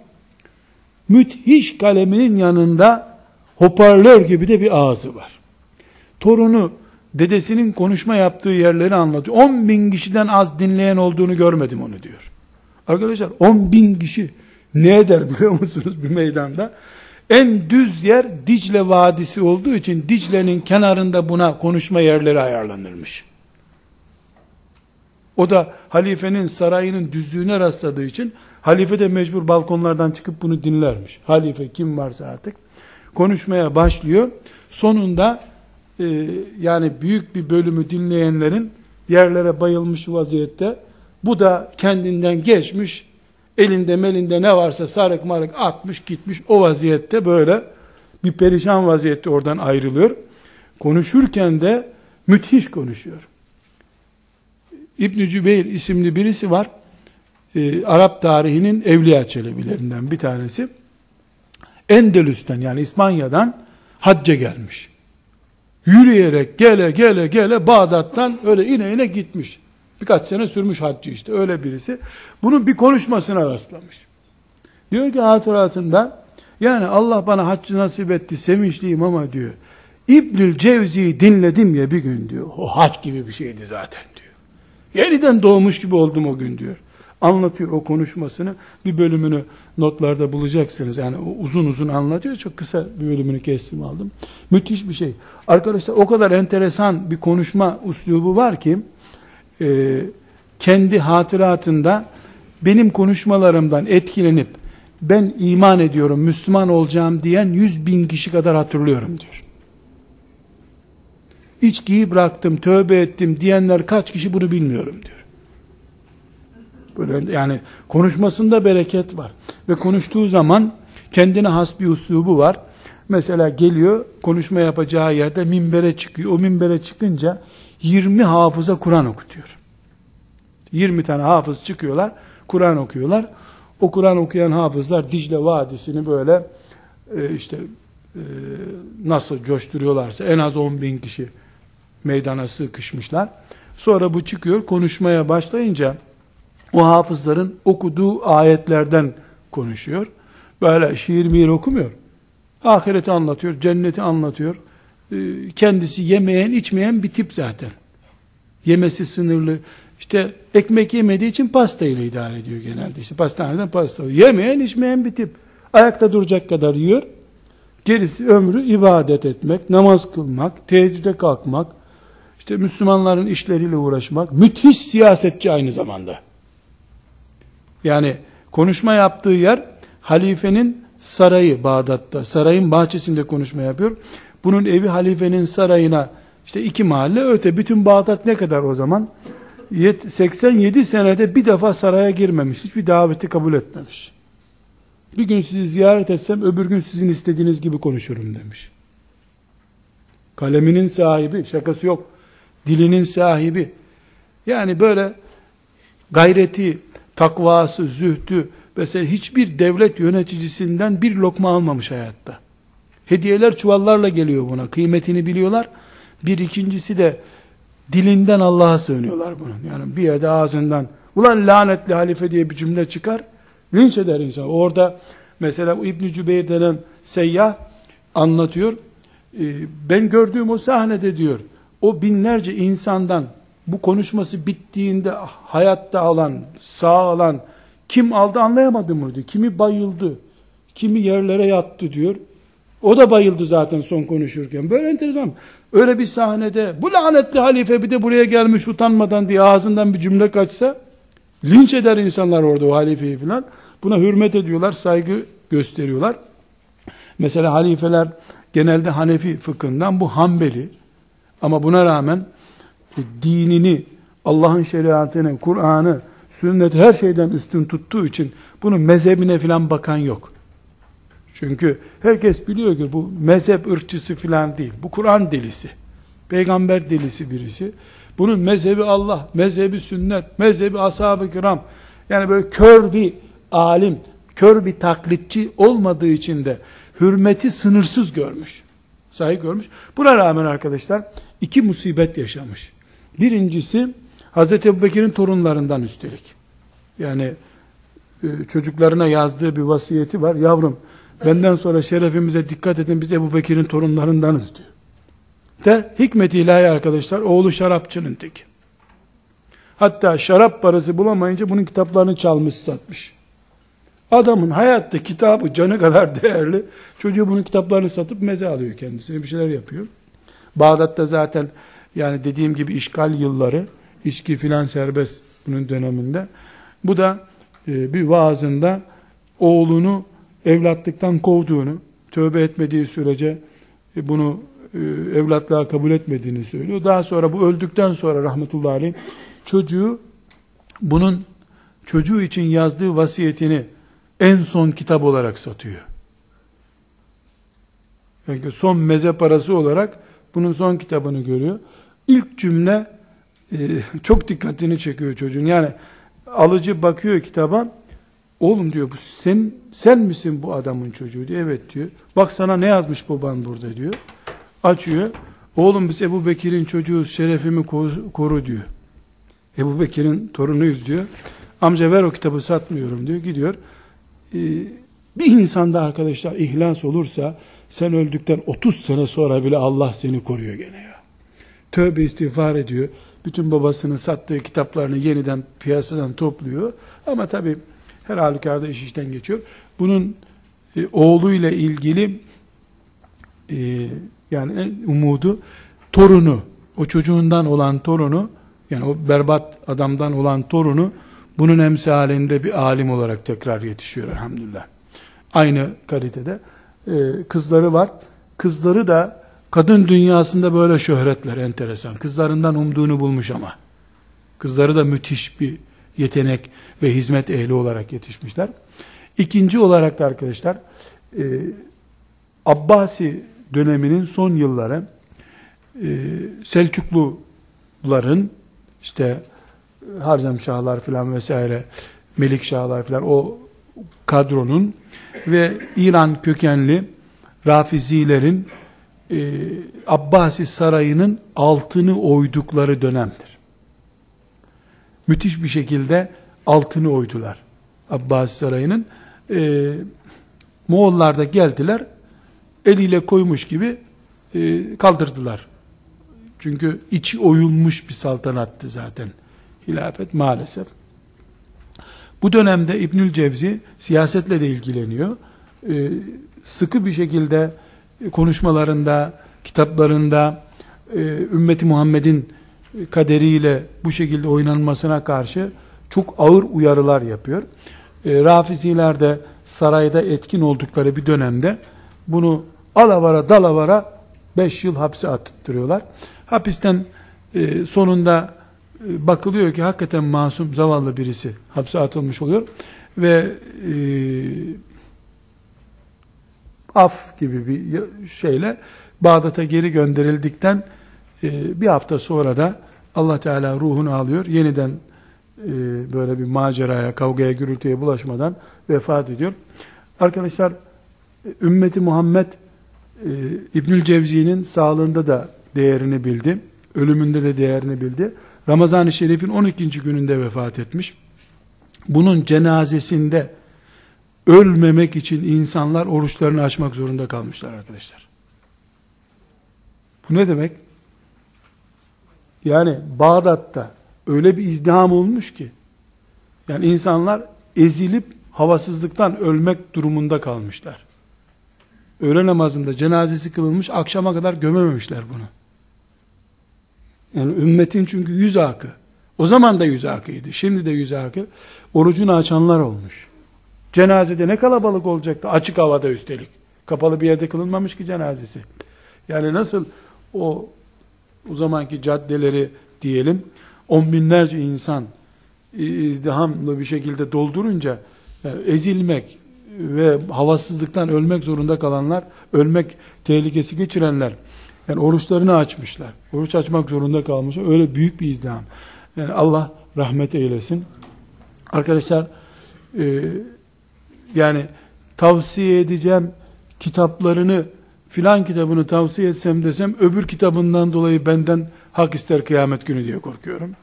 Müthiş kaleminin yanında hoparlör gibi de bir ağzı var. Torunu dedesinin konuşma yaptığı yerleri anlatıyor. 10 bin kişiden az dinleyen olduğunu görmedim onu diyor. Arkadaşlar 10 bin kişi ne eder biliyor musunuz bir meydanda? En düz yer Dicle Vadisi olduğu için Dicle'nin kenarında buna konuşma yerleri ayarlanırmış. O da halifenin sarayının düzlüğüne rastladığı için halife de mecbur balkonlardan çıkıp bunu dinlermiş. Halife kim varsa artık konuşmaya başlıyor. Sonunda e, yani büyük bir bölümü dinleyenlerin yerlere bayılmış vaziyette bu da kendinden geçmiş elinde melinde ne varsa sarık marık atmış gitmiş o vaziyette böyle bir perişan vaziyette oradan ayrılıyor. Konuşurken de müthiş konuşuyor. İbn Cübeyr isimli birisi var. Ee, Arap tarihinin evliya çelebilerinden bir tanesi. Endülüs'ten yani İspanya'dan hacca gelmiş. Yürüyerek gele gele gele Bağdat'tan öyle ine ine gitmiş. Birkaç sene sürmüş haccı işte öyle birisi. Bunun bir konuşmasına rastlamış. Diyor ki hatıratında yani Allah bana haccı nasip etti sevinçliyim ama diyor İbnül Cevzi'yi dinledim ya bir gün diyor. O hac gibi bir şeydi zaten diyor. Yeniden doğmuş gibi oldum o gün diyor. Anlatıyor o konuşmasını. Bir bölümünü notlarda bulacaksınız. Yani uzun uzun anlatıyor. Çok kısa bir bölümünü kestim aldım. Müthiş bir şey. Arkadaşlar o kadar enteresan bir konuşma uslubu var ki e, kendi hatıratında benim konuşmalarımdan etkilenip ben iman ediyorum, Müslüman olacağım diyen yüz bin kişi kadar hatırlıyorum diyor. İçkiyi bıraktım, tövbe ettim diyenler kaç kişi bunu bilmiyorum diyor. Böyle yani konuşmasında bereket var. Ve konuştuğu zaman kendine has bir uslubu var. Mesela geliyor konuşma yapacağı yerde minbere çıkıyor. O minbere çıkınca 20 hafıza Kur'an okutuyor. 20 tane hafız çıkıyorlar, Kur'an okuyorlar. O Kur'an okuyan hafızlar Dicle Vadisi'ni böyle e, işte e, nasıl coşturuyorlarsa en az 10 bin kişi meydana sıkışmışlar. Sonra bu çıkıyor konuşmaya başlayınca o hafızların okuduğu ayetlerden konuşuyor. Böyle şiir mihir okumuyor. Ahireti anlatıyor, cenneti anlatıyor. Ee, kendisi yemeyen, içmeyen bir tip zaten. Yemesi sınırlı. İşte ekmek yemediği için pasta ile idare ediyor genelde. İşte pastaneden pasta. Yemeyen, içmeyen bir tip. Ayakta duracak kadar yiyor. Gerisi ömrü ibadet etmek, namaz kılmak, teheccüde kalkmak, işte Müslümanların işleriyle uğraşmak. Müthiş siyasetçi aynı zamanda. Yani konuşma yaptığı yer halifenin sarayı Bağdat'ta. Sarayın bahçesinde konuşma yapıyor. Bunun evi halifenin sarayına işte iki mahalle öte. Bütün Bağdat ne kadar o zaman? 87 senede bir defa saraya girmemiş. Hiçbir daveti kabul etmemiş. Bir gün sizi ziyaret etsem öbür gün sizin istediğiniz gibi konuşurum demiş. Kaleminin sahibi, şakası yok. Dilinin sahibi. Yani böyle gayreti, takvası, zühdü, mesela hiçbir devlet yöneticisinden bir lokma almamış hayatta. Hediyeler çuvallarla geliyor buna. Kıymetini biliyorlar. Bir ikincisi de dilinden Allah'a sığınıyorlar bunun. Yani bir yerde ağzından ulan lanetli halife diye bir cümle çıkar. Linç eder insan. Orada mesela İbn Cübeyr denen seyyah anlatıyor. Ee, ben gördüğüm o sahnede diyor. O binlerce insandan bu konuşması bittiğinde hayatta olan, sağ olan kim aldı anlayamadım diyor. Kimi bayıldı, kimi yerlere yattı diyor. O da bayıldı zaten son konuşurken. Böyle enteresan. Öyle bir sahnede bu lanetli halife bir de buraya gelmiş utanmadan diye ağzından bir cümle kaçsa linç eder insanlar orada o halifeyi filan. Buna hürmet ediyorlar, saygı gösteriyorlar. Mesela halifeler genelde Hanefi fıkhından bu Hanbeli ama buna rağmen e, dinini, Allah'ın şeriatını, Kur'an'ı, sünnet her şeyden üstün tuttuğu için bunun mezhebine filan bakan yok. Çünkü herkes biliyor ki bu mezhep ırkçısı filan değil. Bu Kur'an delisi. Peygamber delisi birisi. Bunun mezhebi Allah, mezhebi sünnet, mezhebi ashab-ı kiram. Yani böyle kör bir alim, kör bir taklitçi olmadığı için de hürmeti sınırsız görmüş. Sahi görmüş. Buna rağmen arkadaşlar iki musibet yaşamış. Birincisi Hazreti Ebubekir'in torunlarından üstelik. Yani e, çocuklarına yazdığı bir vasiyeti var. Yavrum benden sonra şerefimize dikkat edin biz Ebu Bekir'in torunlarındanız diyor. De hikmet ilahi arkadaşlar oğlu şarapçının tek. Hatta şarap parası bulamayınca bunun kitaplarını çalmış satmış. Adamın hayatta kitabı canı kadar değerli. Çocuğu bunun kitaplarını satıp meze alıyor kendisine bir şeyler yapıyor. Bağdat'ta zaten yani dediğim gibi işgal yılları içki filan serbest bunun döneminde. Bu da e, bir vaazında oğlunu evlatlıktan kovduğunu, tövbe etmediği sürece e, bunu e, evlatlığa kabul etmediğini söylüyor. Daha sonra bu öldükten sonra rahmetullahi aleyh çocuğu bunun çocuğu için yazdığı vasiyetini en son kitap olarak satıyor. Yani son meze parası olarak bunun son kitabını görüyor. İlk cümle e, çok dikkatini çekiyor çocuğun. Yani alıcı bakıyor kitaba Oğlum diyor bu sen sen misin bu adamın çocuğu diyor. Evet diyor. Bak sana ne yazmış baban burada diyor. Açıyor. Oğlum biz Ebu Bekir'in çocuğuz şerefimi koru diyor. Ebu Bekir'in torunuyuz diyor. Amca ver o kitabı satmıyorum diyor. Gidiyor. Ee, bir insanda arkadaşlar ihlas olursa sen öldükten 30 sene sonra bile Allah seni koruyor gene ya. Tövbe istiğfar ediyor. Bütün babasının sattığı kitaplarını yeniden piyasadan topluyor. Ama tabii her halükarda iş işten geçiyor. Bunun e, oğluyla ilgili e, yani umudu torunu, o çocuğundan olan torunu, yani o berbat adamdan olan torunu bunun emsalinde bir alim olarak tekrar yetişiyor elhamdülillah. Aynı kalitede. E, kızları var. Kızları da kadın dünyasında böyle şöhretler enteresan. Kızlarından umduğunu bulmuş ama. Kızları da müthiş bir yetenek ve hizmet ehli olarak yetişmişler. İkinci olarak da arkadaşlar e, Abbasi döneminin son yılları e, Selçukluların işte Harzem Şahlar filan vesaire Melik Şahlar filan o kadronun ve İran kökenli Rafizilerin e, Abbasi sarayının altını oydukları dönemdir müthiş bir şekilde altını oydular. Abbas Sarayı'nın. E, Moğollar da geldiler, eliyle koymuş gibi e, kaldırdılar. Çünkü içi oyulmuş bir saltanattı zaten. Hilafet maalesef. Bu dönemde İbnül Cevzi siyasetle de ilgileniyor. E, sıkı bir şekilde konuşmalarında, kitaplarında e, ümmeti Muhammed'in kaderiyle bu şekilde oynanmasına karşı çok ağır uyarılar yapıyor. E, Rafiziler de sarayda etkin oldukları bir dönemde bunu alavara dalavara 5 yıl hapse attırıyorlar. Hapisten e, sonunda e, bakılıyor ki hakikaten masum, zavallı birisi hapse atılmış oluyor ve e, af gibi bir şeyle Bağdat'a geri gönderildikten e, bir hafta sonra da Allah Teala ruhunu alıyor. Yeniden e, böyle bir maceraya, kavgaya, gürültüye bulaşmadan vefat ediyor. Arkadaşlar ümmeti Muhammed e, İbnül Cevzi'nin sağlığında da değerini bildi. Ölümünde de değerini bildi. Ramazan-ı Şerif'in 12. gününde vefat etmiş. Bunun cenazesinde ölmemek için insanlar oruçlarını açmak zorunda kalmışlar arkadaşlar. Bu ne demek? Yani Bağdat'ta öyle bir izdiham olmuş ki yani insanlar ezilip havasızlıktan ölmek durumunda kalmışlar. Öğle namazında cenazesi kılınmış, akşama kadar gömememişler bunu. Yani ümmetin çünkü yüz akı. O zaman da yüz akıydı. Şimdi de yüz akı. Orucunu açanlar olmuş. Cenazede ne kalabalık olacaktı? Açık havada üstelik. Kapalı bir yerde kılınmamış ki cenazesi. Yani nasıl o o zamanki caddeleri diyelim on binlerce insan izdihamlı bir şekilde doldurunca yani ezilmek ve havasızlıktan ölmek zorunda kalanlar, ölmek tehlikesi geçirenler, yani oruçlarını açmışlar. Oruç açmak zorunda kalmışlar. Öyle büyük bir izdiham. Yani Allah rahmet eylesin. Arkadaşlar e, yani tavsiye edeceğim kitaplarını filan kitabını tavsiye etsem desem öbür kitabından dolayı benden hak ister kıyamet günü diye korkuyorum.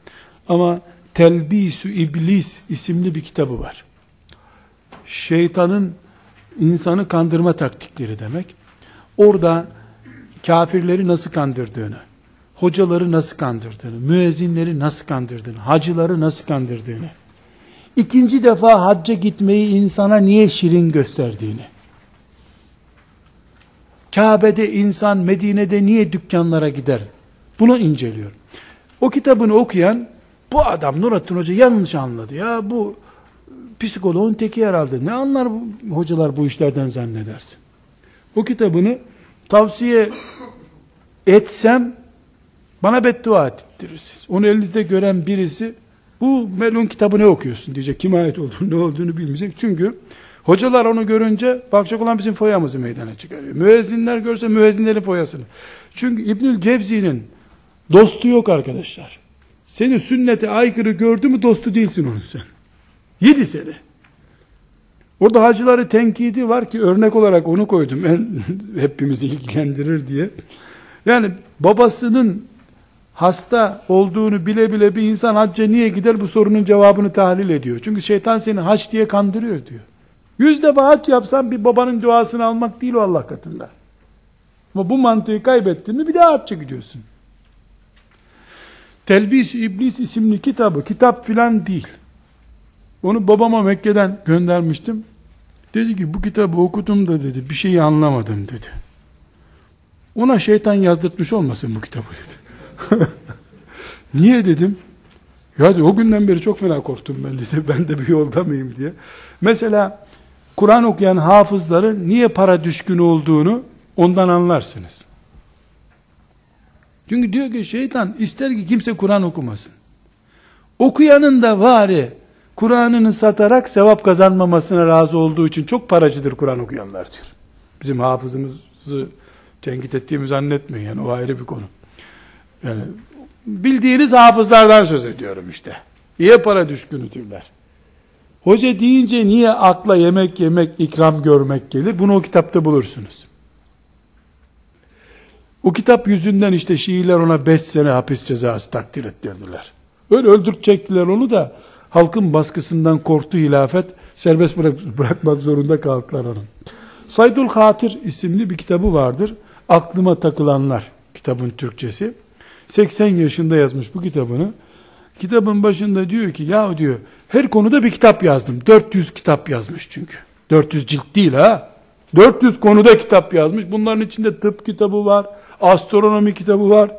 Ama Telbisü İblis isimli bir kitabı var. Şeytanın insanı kandırma taktikleri demek. Orada kafirleri nasıl kandırdığını, hocaları nasıl kandırdığını, müezzinleri nasıl kandırdığını, hacıları nasıl kandırdığını, ikinci defa hacca gitmeyi insana niye şirin gösterdiğini, Kabe'de insan Medine'de niye dükkanlara gider? Bunu inceliyor. O kitabını okuyan bu adam Nurattin Hoca yanlış anladı ya bu psikoloğun teki herhalde. Ne anlar bu, hocalar bu işlerden zannedersin. O kitabını tavsiye etsem bana beddua ettirirsiniz. Onu elinizde gören birisi bu melun kitabı ne okuyorsun diyecek. Kime ait olduğunu ne olduğunu bilmeyecek. Çünkü hocalar onu görünce bakacak olan bizim foyamızı meydana çıkarıyor. Müezzinler görse müezzinlerin foyasını. Çünkü İbnül Cevzi'nin dostu yok arkadaşlar. Seni sünnete aykırı gördü mü dostu değilsin onun sen. Yedi sene. Orada hacıları tenkidi var ki örnek olarak onu koydum. En, hepimizi ilgilendirir diye. Yani babasının hasta olduğunu bile bile bir insan hacca niye gider bu sorunun cevabını tahlil ediyor. Çünkü şeytan seni hac diye kandırıyor diyor. Yüz defa hac yapsan bir babanın duasını almak değil o Allah katında. Ama bu mantığı kaybettin mi bir daha hacca gidiyorsun. Telbis İblis isimli kitabı, kitap filan değil. Onu babama Mekke'den göndermiştim. Dedi ki bu kitabı okudum da dedi bir şeyi anlamadım dedi. Ona şeytan yazdırtmış olmasın bu kitabı dedi. Niye dedim? Ya o günden beri çok fena korktum ben dedi. Ben de bir yolda mıyım diye. Mesela Kur'an okuyan hafızların niye para düşkün olduğunu ondan anlarsınız. Çünkü diyor ki şeytan ister ki kimse Kur'an okumasın. Okuyanın da vari Kur'an'ını satarak sevap kazanmamasına razı olduğu için çok paracıdır Kur'an okuyanlar diyor. Bizim hafızımızı tenkit ettiğimi zannetmeyin yani o ayrı bir konu. Yani bildiğiniz hafızlardan söz ediyorum işte. Niye para düşkünüdürler? Hoca deyince niye akla yemek yemek, ikram görmek gelir? Bunu o kitapta bulursunuz. O kitap yüzünden işte Şiiler ona beş sene hapis cezası takdir ettirdiler. Öyle öldürtecektiler onu da halkın baskısından korktu hilafet serbest bırak, bırakmak zorunda kaldılar onun. Saydul Hatir isimli bir kitabı vardır. Aklıma takılanlar kitabın Türkçesi. 80 yaşında yazmış bu kitabını. Kitabın başında diyor ki ya diyor her konuda bir kitap yazdım. 400 kitap yazmış çünkü. 400 cilt değil ha. 400 konuda kitap yazmış. Bunların içinde tıp kitabı var, astronomi kitabı var.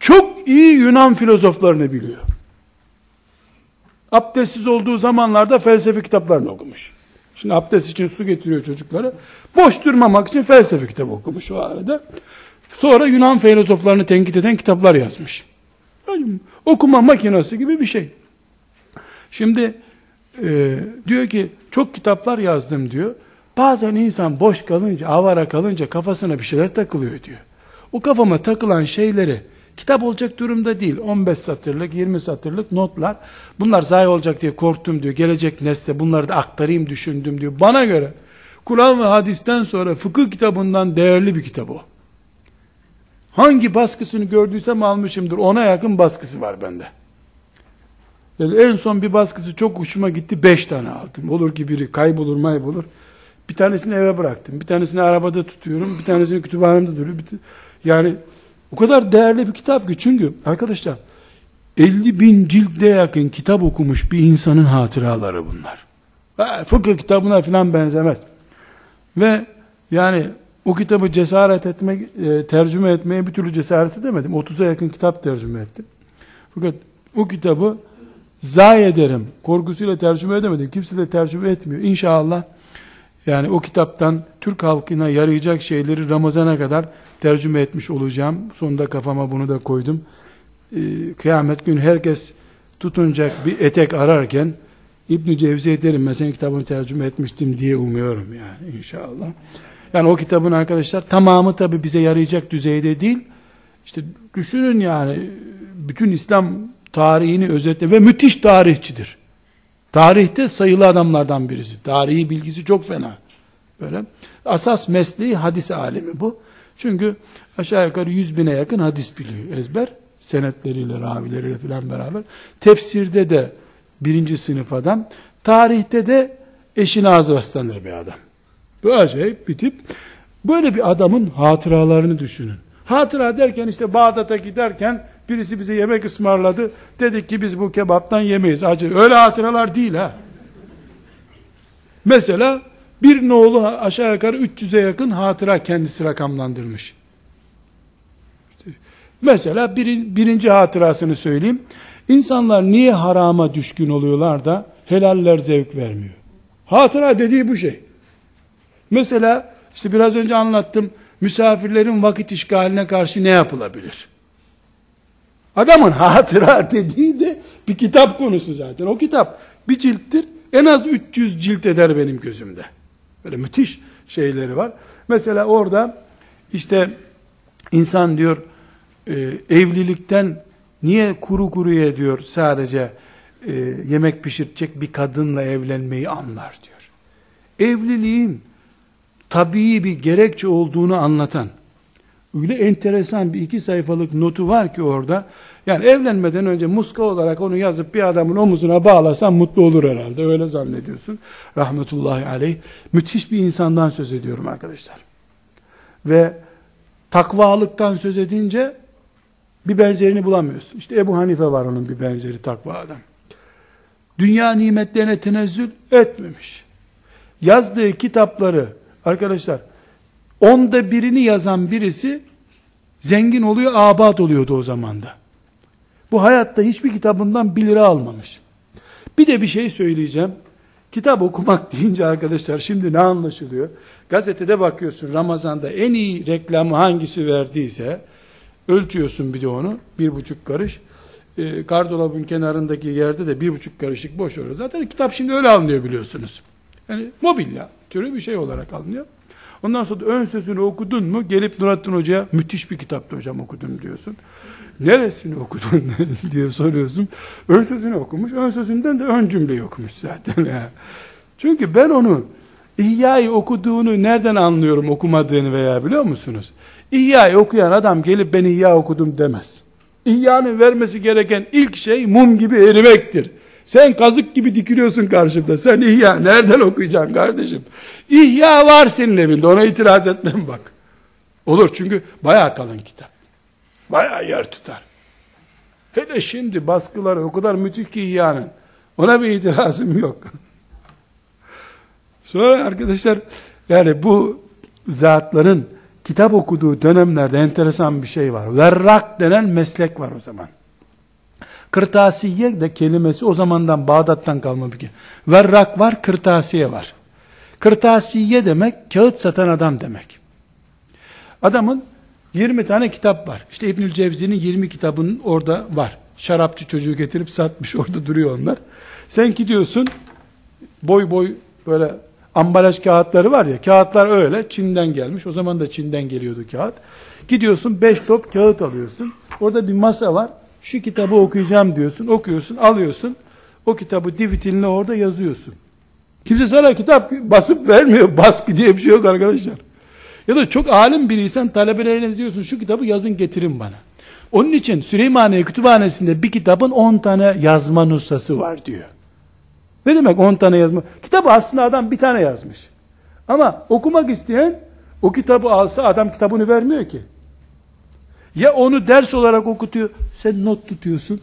Çok iyi Yunan filozoflarını biliyor. Abdestsiz olduğu zamanlarda felsefe kitaplarını okumuş. Şimdi abdest için su getiriyor çocuklara. Boş durmamak için felsefe kitabı okumuş o arada. Sonra Yunan filozoflarını tenkit eden kitaplar yazmış. Okuma makinesi gibi bir şey. Şimdi e, diyor ki çok kitaplar yazdım diyor. Bazen insan boş kalınca, avara kalınca kafasına bir şeyler takılıyor diyor. O kafama takılan şeyleri kitap olacak durumda değil. 15 satırlık, 20 satırlık notlar. Bunlar zayi olacak diye korktum diyor. Gelecek nesle bunları da aktarayım düşündüm diyor. Bana göre Kur'an ve hadisten sonra fıkıh kitabından değerli bir kitap o. Hangi baskısını gördüysem almışımdır. Ona yakın baskısı var bende. Yani en son bir baskısı çok hoşuma gitti. Beş tane aldım. Olur ki biri kaybolur maybolur. Bir tanesini eve bıraktım. Bir tanesini arabada tutuyorum. Bir tanesini kütüphanemde duruyor. Yani o kadar değerli bir kitap ki. Çünkü arkadaşlar 50 bin cilde yakın kitap okumuş bir insanın hatıraları bunlar. Fıkıh kitabına falan benzemez. Ve yani o kitabı cesaret etmek, e, tercüme etmeye bir türlü cesaret edemedim. 30'a yakın kitap tercüme ettim. Fakat o kitabı zayi ederim. Korkusuyla tercüme edemedim. Kimse de tercüme etmiyor. İnşallah yani o kitaptan Türk halkına yarayacak şeyleri Ramazan'a kadar tercüme etmiş olacağım. Sonunda kafama bunu da koydum. Ee, kıyamet gün herkes tutunacak bir etek ararken İbn Cevziye derim ben senin kitabını tercüme etmiştim diye umuyorum yani inşallah. Yani o kitabın arkadaşlar tamamı tabi bize yarayacak düzeyde değil. İşte düşünün yani bütün İslam tarihini özetle ve müthiş tarihçidir. Tarihte sayılı adamlardan birisi. Tarihi bilgisi çok fena. Böyle. Asas mesleği hadis alemi bu. Çünkü aşağı yukarı yüz bine yakın hadis biliyor ezber. Senetleriyle, ravileriyle filan beraber. Tefsirde de birinci sınıf adam. Tarihte de eşine az rastlanır bir adam. Bu acayip bir tip. Böyle bir adamın hatıralarını düşünün. Hatıra derken işte Bağdat'a giderken birisi bize yemek ısmarladı. Dedik ki biz bu kebaptan yemeyiz. Acı. Öyle hatıralar değil ha. Mesela bir noğlu aşağı yukarı 300'e yakın hatıra kendisi rakamlandırmış. Mesela bir, birinci hatırasını söyleyeyim. İnsanlar niye harama düşkün oluyorlar da helaller zevk vermiyor? Hatıra dediği bu şey. Mesela işte biraz önce anlattım. Misafirlerin vakit işgaline karşı ne yapılabilir? Adamın hatıra dediği de bir kitap konusu zaten. O kitap bir cilttir. En az 300 cilt eder benim gözümde. Böyle müthiş şeyleri var. Mesela orada işte insan diyor e, evlilikten niye kuru kuruya diyor sadece e, yemek pişirecek bir kadınla evlenmeyi anlar diyor. Evliliğin tabii bir gerekçe olduğunu anlatan öyle enteresan bir iki sayfalık notu var ki orada. Yani evlenmeden önce muska olarak onu yazıp bir adamın omuzuna bağlasan mutlu olur herhalde. Öyle zannediyorsun. Rahmetullahi aleyh. Müthiş bir insandan söz ediyorum arkadaşlar. Ve takvalıktan söz edince bir benzerini bulamıyorsun. İşte Ebu Hanife var onun bir benzeri takva adam dünya nimetlerine tenezzül etmemiş. Yazdığı kitapları Arkadaşlar onda birini yazan birisi zengin oluyor, abat oluyordu o zamanda. Bu hayatta hiçbir kitabından bir lira almamış. Bir de bir şey söyleyeceğim. Kitap okumak deyince arkadaşlar şimdi ne anlaşılıyor? Gazetede bakıyorsun Ramazan'da en iyi reklamı hangisi verdiyse ölçüyorsun bir de onu bir buçuk karış. E, kardolabın kenarındaki yerde de bir buçuk karışık boş olur. Zaten kitap şimdi öyle alınıyor biliyorsunuz. Yani mobilya türü bir şey olarak alınıyor. Ondan sonra ön sözünü okudun mu gelip Nurattin Hoca'ya müthiş bir kitaptı hocam okudum diyorsun. Neresini okudun diye soruyorsun. Ön sözünü okumuş. Ön sözünden de ön cümleyi okumuş zaten. Çünkü ben onu İhya'yı okuduğunu nereden anlıyorum okumadığını veya biliyor musunuz? İhya'yı okuyan adam gelip ben İhya okudum demez. İhya'nın vermesi gereken ilk şey mum gibi erimektir. Sen kazık gibi dikiliyorsun karşımda. Sen İhya nereden okuyacaksın kardeşim? İhya var senin evinde ona itiraz etmem bak. Olur çünkü bayağı kalın kitap. Bayağı yer tutar. Hele şimdi baskıları o kadar müthiş ki İhya'nın. Ona bir itirazım yok. Sonra arkadaşlar yani bu zatların kitap okuduğu dönemlerde enteresan bir şey var. Verrak denen meslek var o zaman. Kırtasiye de kelimesi o zamandan Bağdat'tan kalma bir kelime. Verrak var, kırtasiye var. Kırtasiye demek kağıt satan adam demek. Adamın 20 tane kitap var. İşte İbnül Cevzi'nin 20 kitabının orada var. Şarapçı çocuğu getirip satmış orada duruyor onlar. Sen gidiyorsun boy boy böyle ambalaj kağıtları var ya kağıtlar öyle Çin'den gelmiş. O zaman da Çin'den geliyordu kağıt. Gidiyorsun 5 top kağıt alıyorsun. Orada bir masa var. Şu kitabı okuyacağım diyorsun. Okuyorsun, alıyorsun. O kitabı divitinle orada yazıyorsun. Kimse sana kitap basıp vermiyor. Baskı diye bir şey yok arkadaşlar. Ya da çok alim biriysen talebelerine diyorsun şu kitabı yazın getirin bana. Onun için Süleymaniye Kütüphanesi'nde bir kitabın 10 tane yazma nusası var diyor. Ne demek 10 tane yazma? Kitabı aslında adam bir tane yazmış. Ama okumak isteyen o kitabı alsa adam kitabını vermiyor ki. Ya onu ders olarak okutuyor, sen not tutuyorsun.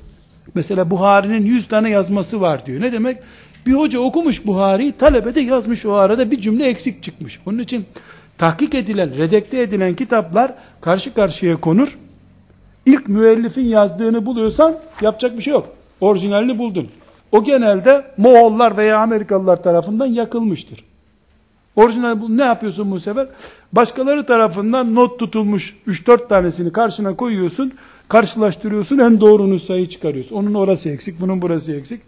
Mesela Buhari'nin 100 tane yazması var diyor. Ne demek? Bir hoca okumuş Buhari'yi, talebe de yazmış o arada bir cümle eksik çıkmış. Onun için tahkik edilen, redekte edilen kitaplar karşı karşıya konur. İlk müellifin yazdığını buluyorsan yapacak bir şey yok. Orijinalini buldun. O genelde Moğollar veya Amerikalılar tarafından yakılmıştır. Orijinal bu ne yapıyorsun bu sefer? Başkaları tarafından not tutulmuş 3-4 tanesini karşına koyuyorsun, karşılaştırıyorsun, en doğrunu sayı çıkarıyorsun. Onun orası eksik, bunun burası eksik.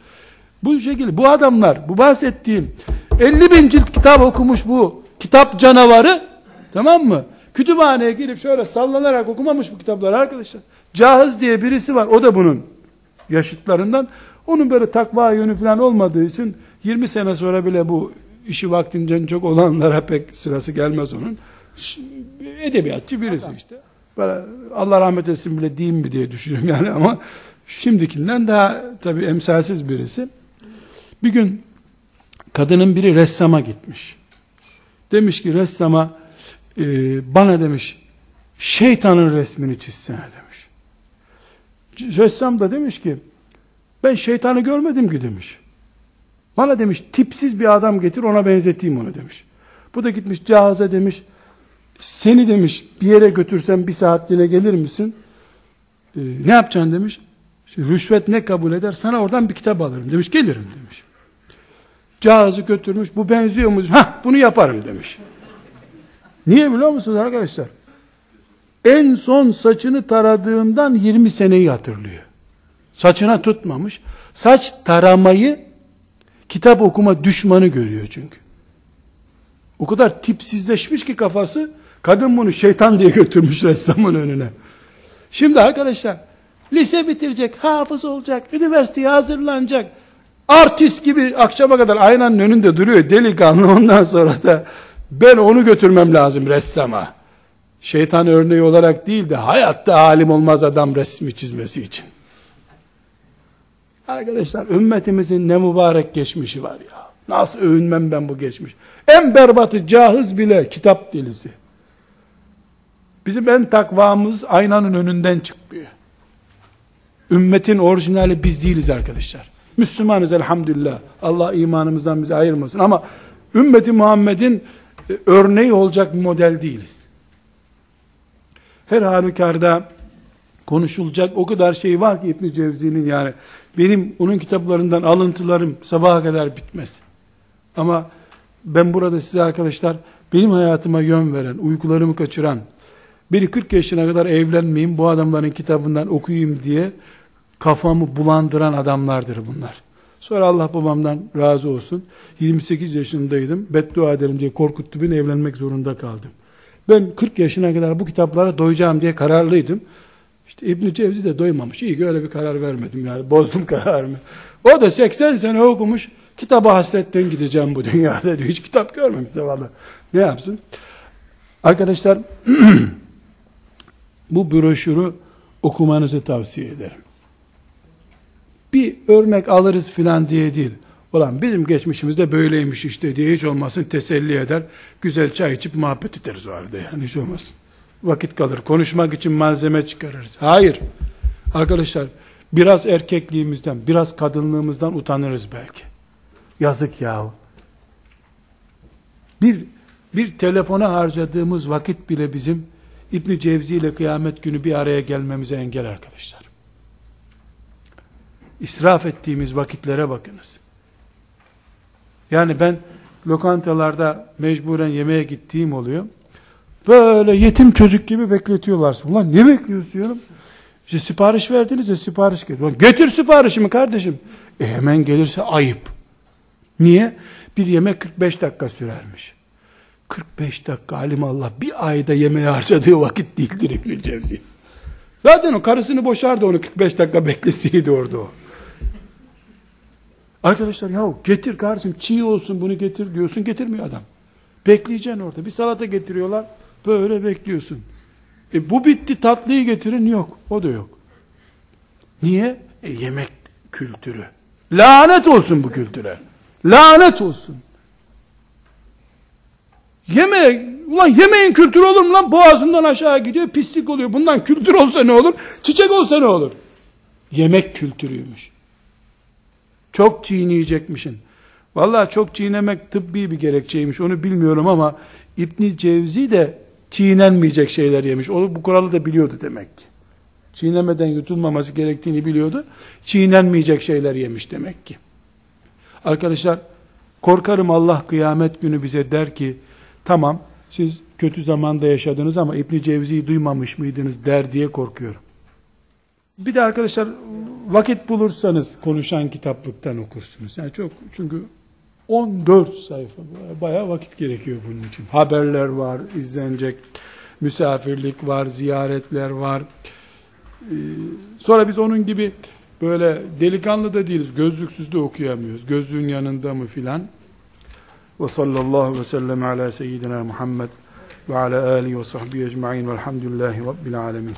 Bu şekilde bu adamlar, bu bahsettiğim 50 bin cilt kitap okumuş bu kitap canavarı, tamam mı? Kütüphaneye girip şöyle sallanarak okumamış bu kitapları arkadaşlar. Cahiz diye birisi var, o da bunun yaşıtlarından. Onun böyle takva yönü falan olmadığı için 20 sene sonra bile bu işi vaktinden çok olanlara pek sırası gelmez onun. Edebiyatçı birisi işte. Böyle Allah rahmet etsin bile diyeyim mi diye düşünüyorum yani ama şimdikinden daha tabii emsalsiz birisi. Bir gün kadının biri ressama gitmiş. Demiş ki ressama e, bana demiş şeytanın resmini çizsene demiş. Ressam da demiş ki ben şeytanı görmedim ki demiş. Bana demiş tipsiz bir adam getir ona benzeteyim onu demiş. Bu da gitmiş cahaza demiş seni demiş bir yere götürsem bir saatliğine gelir misin? Ee, ne yapacaksın demiş. İşte rüşvet ne kabul eder? Sana oradan bir kitap alırım demiş. Gelirim demiş. Cihazı götürmüş. Bu benziyor mu? Ha bunu yaparım demiş. Niye biliyor musunuz arkadaşlar? En son saçını taradığımdan 20 seneyi hatırlıyor. Saçına tutmamış. Saç taramayı kitap okuma düşmanı görüyor çünkü. O kadar tipsizleşmiş ki kafası kadın bunu şeytan diye götürmüş ressamın önüne. Şimdi arkadaşlar lise bitirecek, hafız olacak, üniversiteye hazırlanacak. Artist gibi akşama kadar aynanın önünde duruyor delikanlı ondan sonra da ben onu götürmem lazım ressama. Şeytan örneği olarak değil de hayatta alim olmaz adam resmi çizmesi için. Arkadaşlar ümmetimizin ne mübarek geçmişi var ya. Nasıl övünmem ben bu geçmiş. En berbatı cahiz bile kitap delisi. Bizim en takvamız aynanın önünden çıkmıyor. Ümmetin orijinali biz değiliz arkadaşlar. Müslümanız elhamdülillah. Allah imanımızdan bizi ayırmasın. Ama ümmeti Muhammed'in e, örneği olacak bir model değiliz. Her halükarda konuşulacak o kadar şey var ki İbn Cevzi'nin yani benim onun kitaplarından alıntılarım sabaha kadar bitmez. Ama ben burada size arkadaşlar benim hayatıma yön veren, uykularımı kaçıran, beni 40 yaşına kadar evlenmeyeyim, bu adamların kitabından okuyayım diye kafamı bulandıran adamlardır bunlar. Sonra Allah babamdan razı olsun. 28 yaşındaydım. Beddua ederim diye korkuttu beni evlenmek zorunda kaldım. Ben 40 yaşına kadar bu kitaplara doyacağım diye kararlıydım. İşte İbn Cevzi de doymamış. İyi ki öyle bir karar vermedim yani. Bozdum kararımı. O da 80 sene okumuş. Kitaba hasretten gideceğim bu dünyada diyor. Hiç kitap görmemiş zavallı. Ne yapsın? Arkadaşlar bu broşürü okumanızı tavsiye ederim. Bir örnek alırız filan diye değil. Ulan bizim geçmişimizde böyleymiş işte diye hiç olmasın teselli eder. Güzel çay içip muhabbet ederiz o arada yani hiç olmasın. Vakit kalır. Konuşmak için malzeme çıkarırız. Hayır. Arkadaşlar biraz erkekliğimizden, biraz kadınlığımızdan utanırız belki. Yazık yahu. Bir, bir telefona harcadığımız vakit bile bizim İbn Cevzi ile kıyamet günü bir araya gelmemize engel arkadaşlar. İsraf ettiğimiz vakitlere bakınız. Yani ben lokantalarda mecburen yemeğe gittiğim oluyor. Böyle yetim çocuk gibi bekletiyorlar. Ulan ne bekliyoruz diyorum. İşte sipariş verdiniz ya sipariş getir. Ulan getir siparişimi kardeşim. E hemen gelirse ayıp. Niye? Bir yemek 45 dakika sürermiş. 45 dakika alimallah bir ayda yemeğe harcadığı vakit değildir İbnül Cevzi. Zaten o karısını boşardı onu 45 dakika bekleseydi orada o. Arkadaşlar yahu getir kardeşim çiğ olsun bunu getir diyorsun getirmiyor adam. Bekleyeceksin orada. Bir salata getiriyorlar. Böyle bekliyorsun. E bu bitti tatlıyı getirin yok. O da yok. Niye? E yemek kültürü. Lanet olsun bu kültüre. Lanet olsun. Yemek, ulan yemeğin kültürü olur mu lan? Boğazından aşağı gidiyor, pislik oluyor. Bundan kültür olsa ne olur? Çiçek olsa ne olur? Yemek kültürüymüş. Çok çiğneyecekmişin. Vallahi çok çiğnemek tıbbi bir gerekçeymiş. Onu bilmiyorum ama İbn Cevzi de çiğnenmeyecek şeyler yemiş. O bu kuralı da biliyordu demek ki. Çiğnemeden yutulmaması gerektiğini biliyordu. Çiğnenmeyecek şeyler yemiş demek ki. Arkadaşlar korkarım Allah kıyamet günü bize der ki tamam siz kötü zamanda yaşadınız ama İbn Cevzi'yi duymamış mıydınız der diye korkuyorum. Bir de arkadaşlar vakit bulursanız konuşan kitaplıktan okursunuz. Yani çok çünkü 14 sayfa bayağı vakit gerekiyor bunun için. Haberler var, izlenecek misafirlik var, ziyaretler var. Ee, sonra biz onun gibi böyle delikanlı da değiliz. Gözlüksüz de okuyamıyoruz. Gözlüğün yanında mı filan. Ve sallallahu ve sellem ala seyyidina Muhammed ve ala alihi ve sahbihi ecma'in velhamdülillahi rabbil alemin.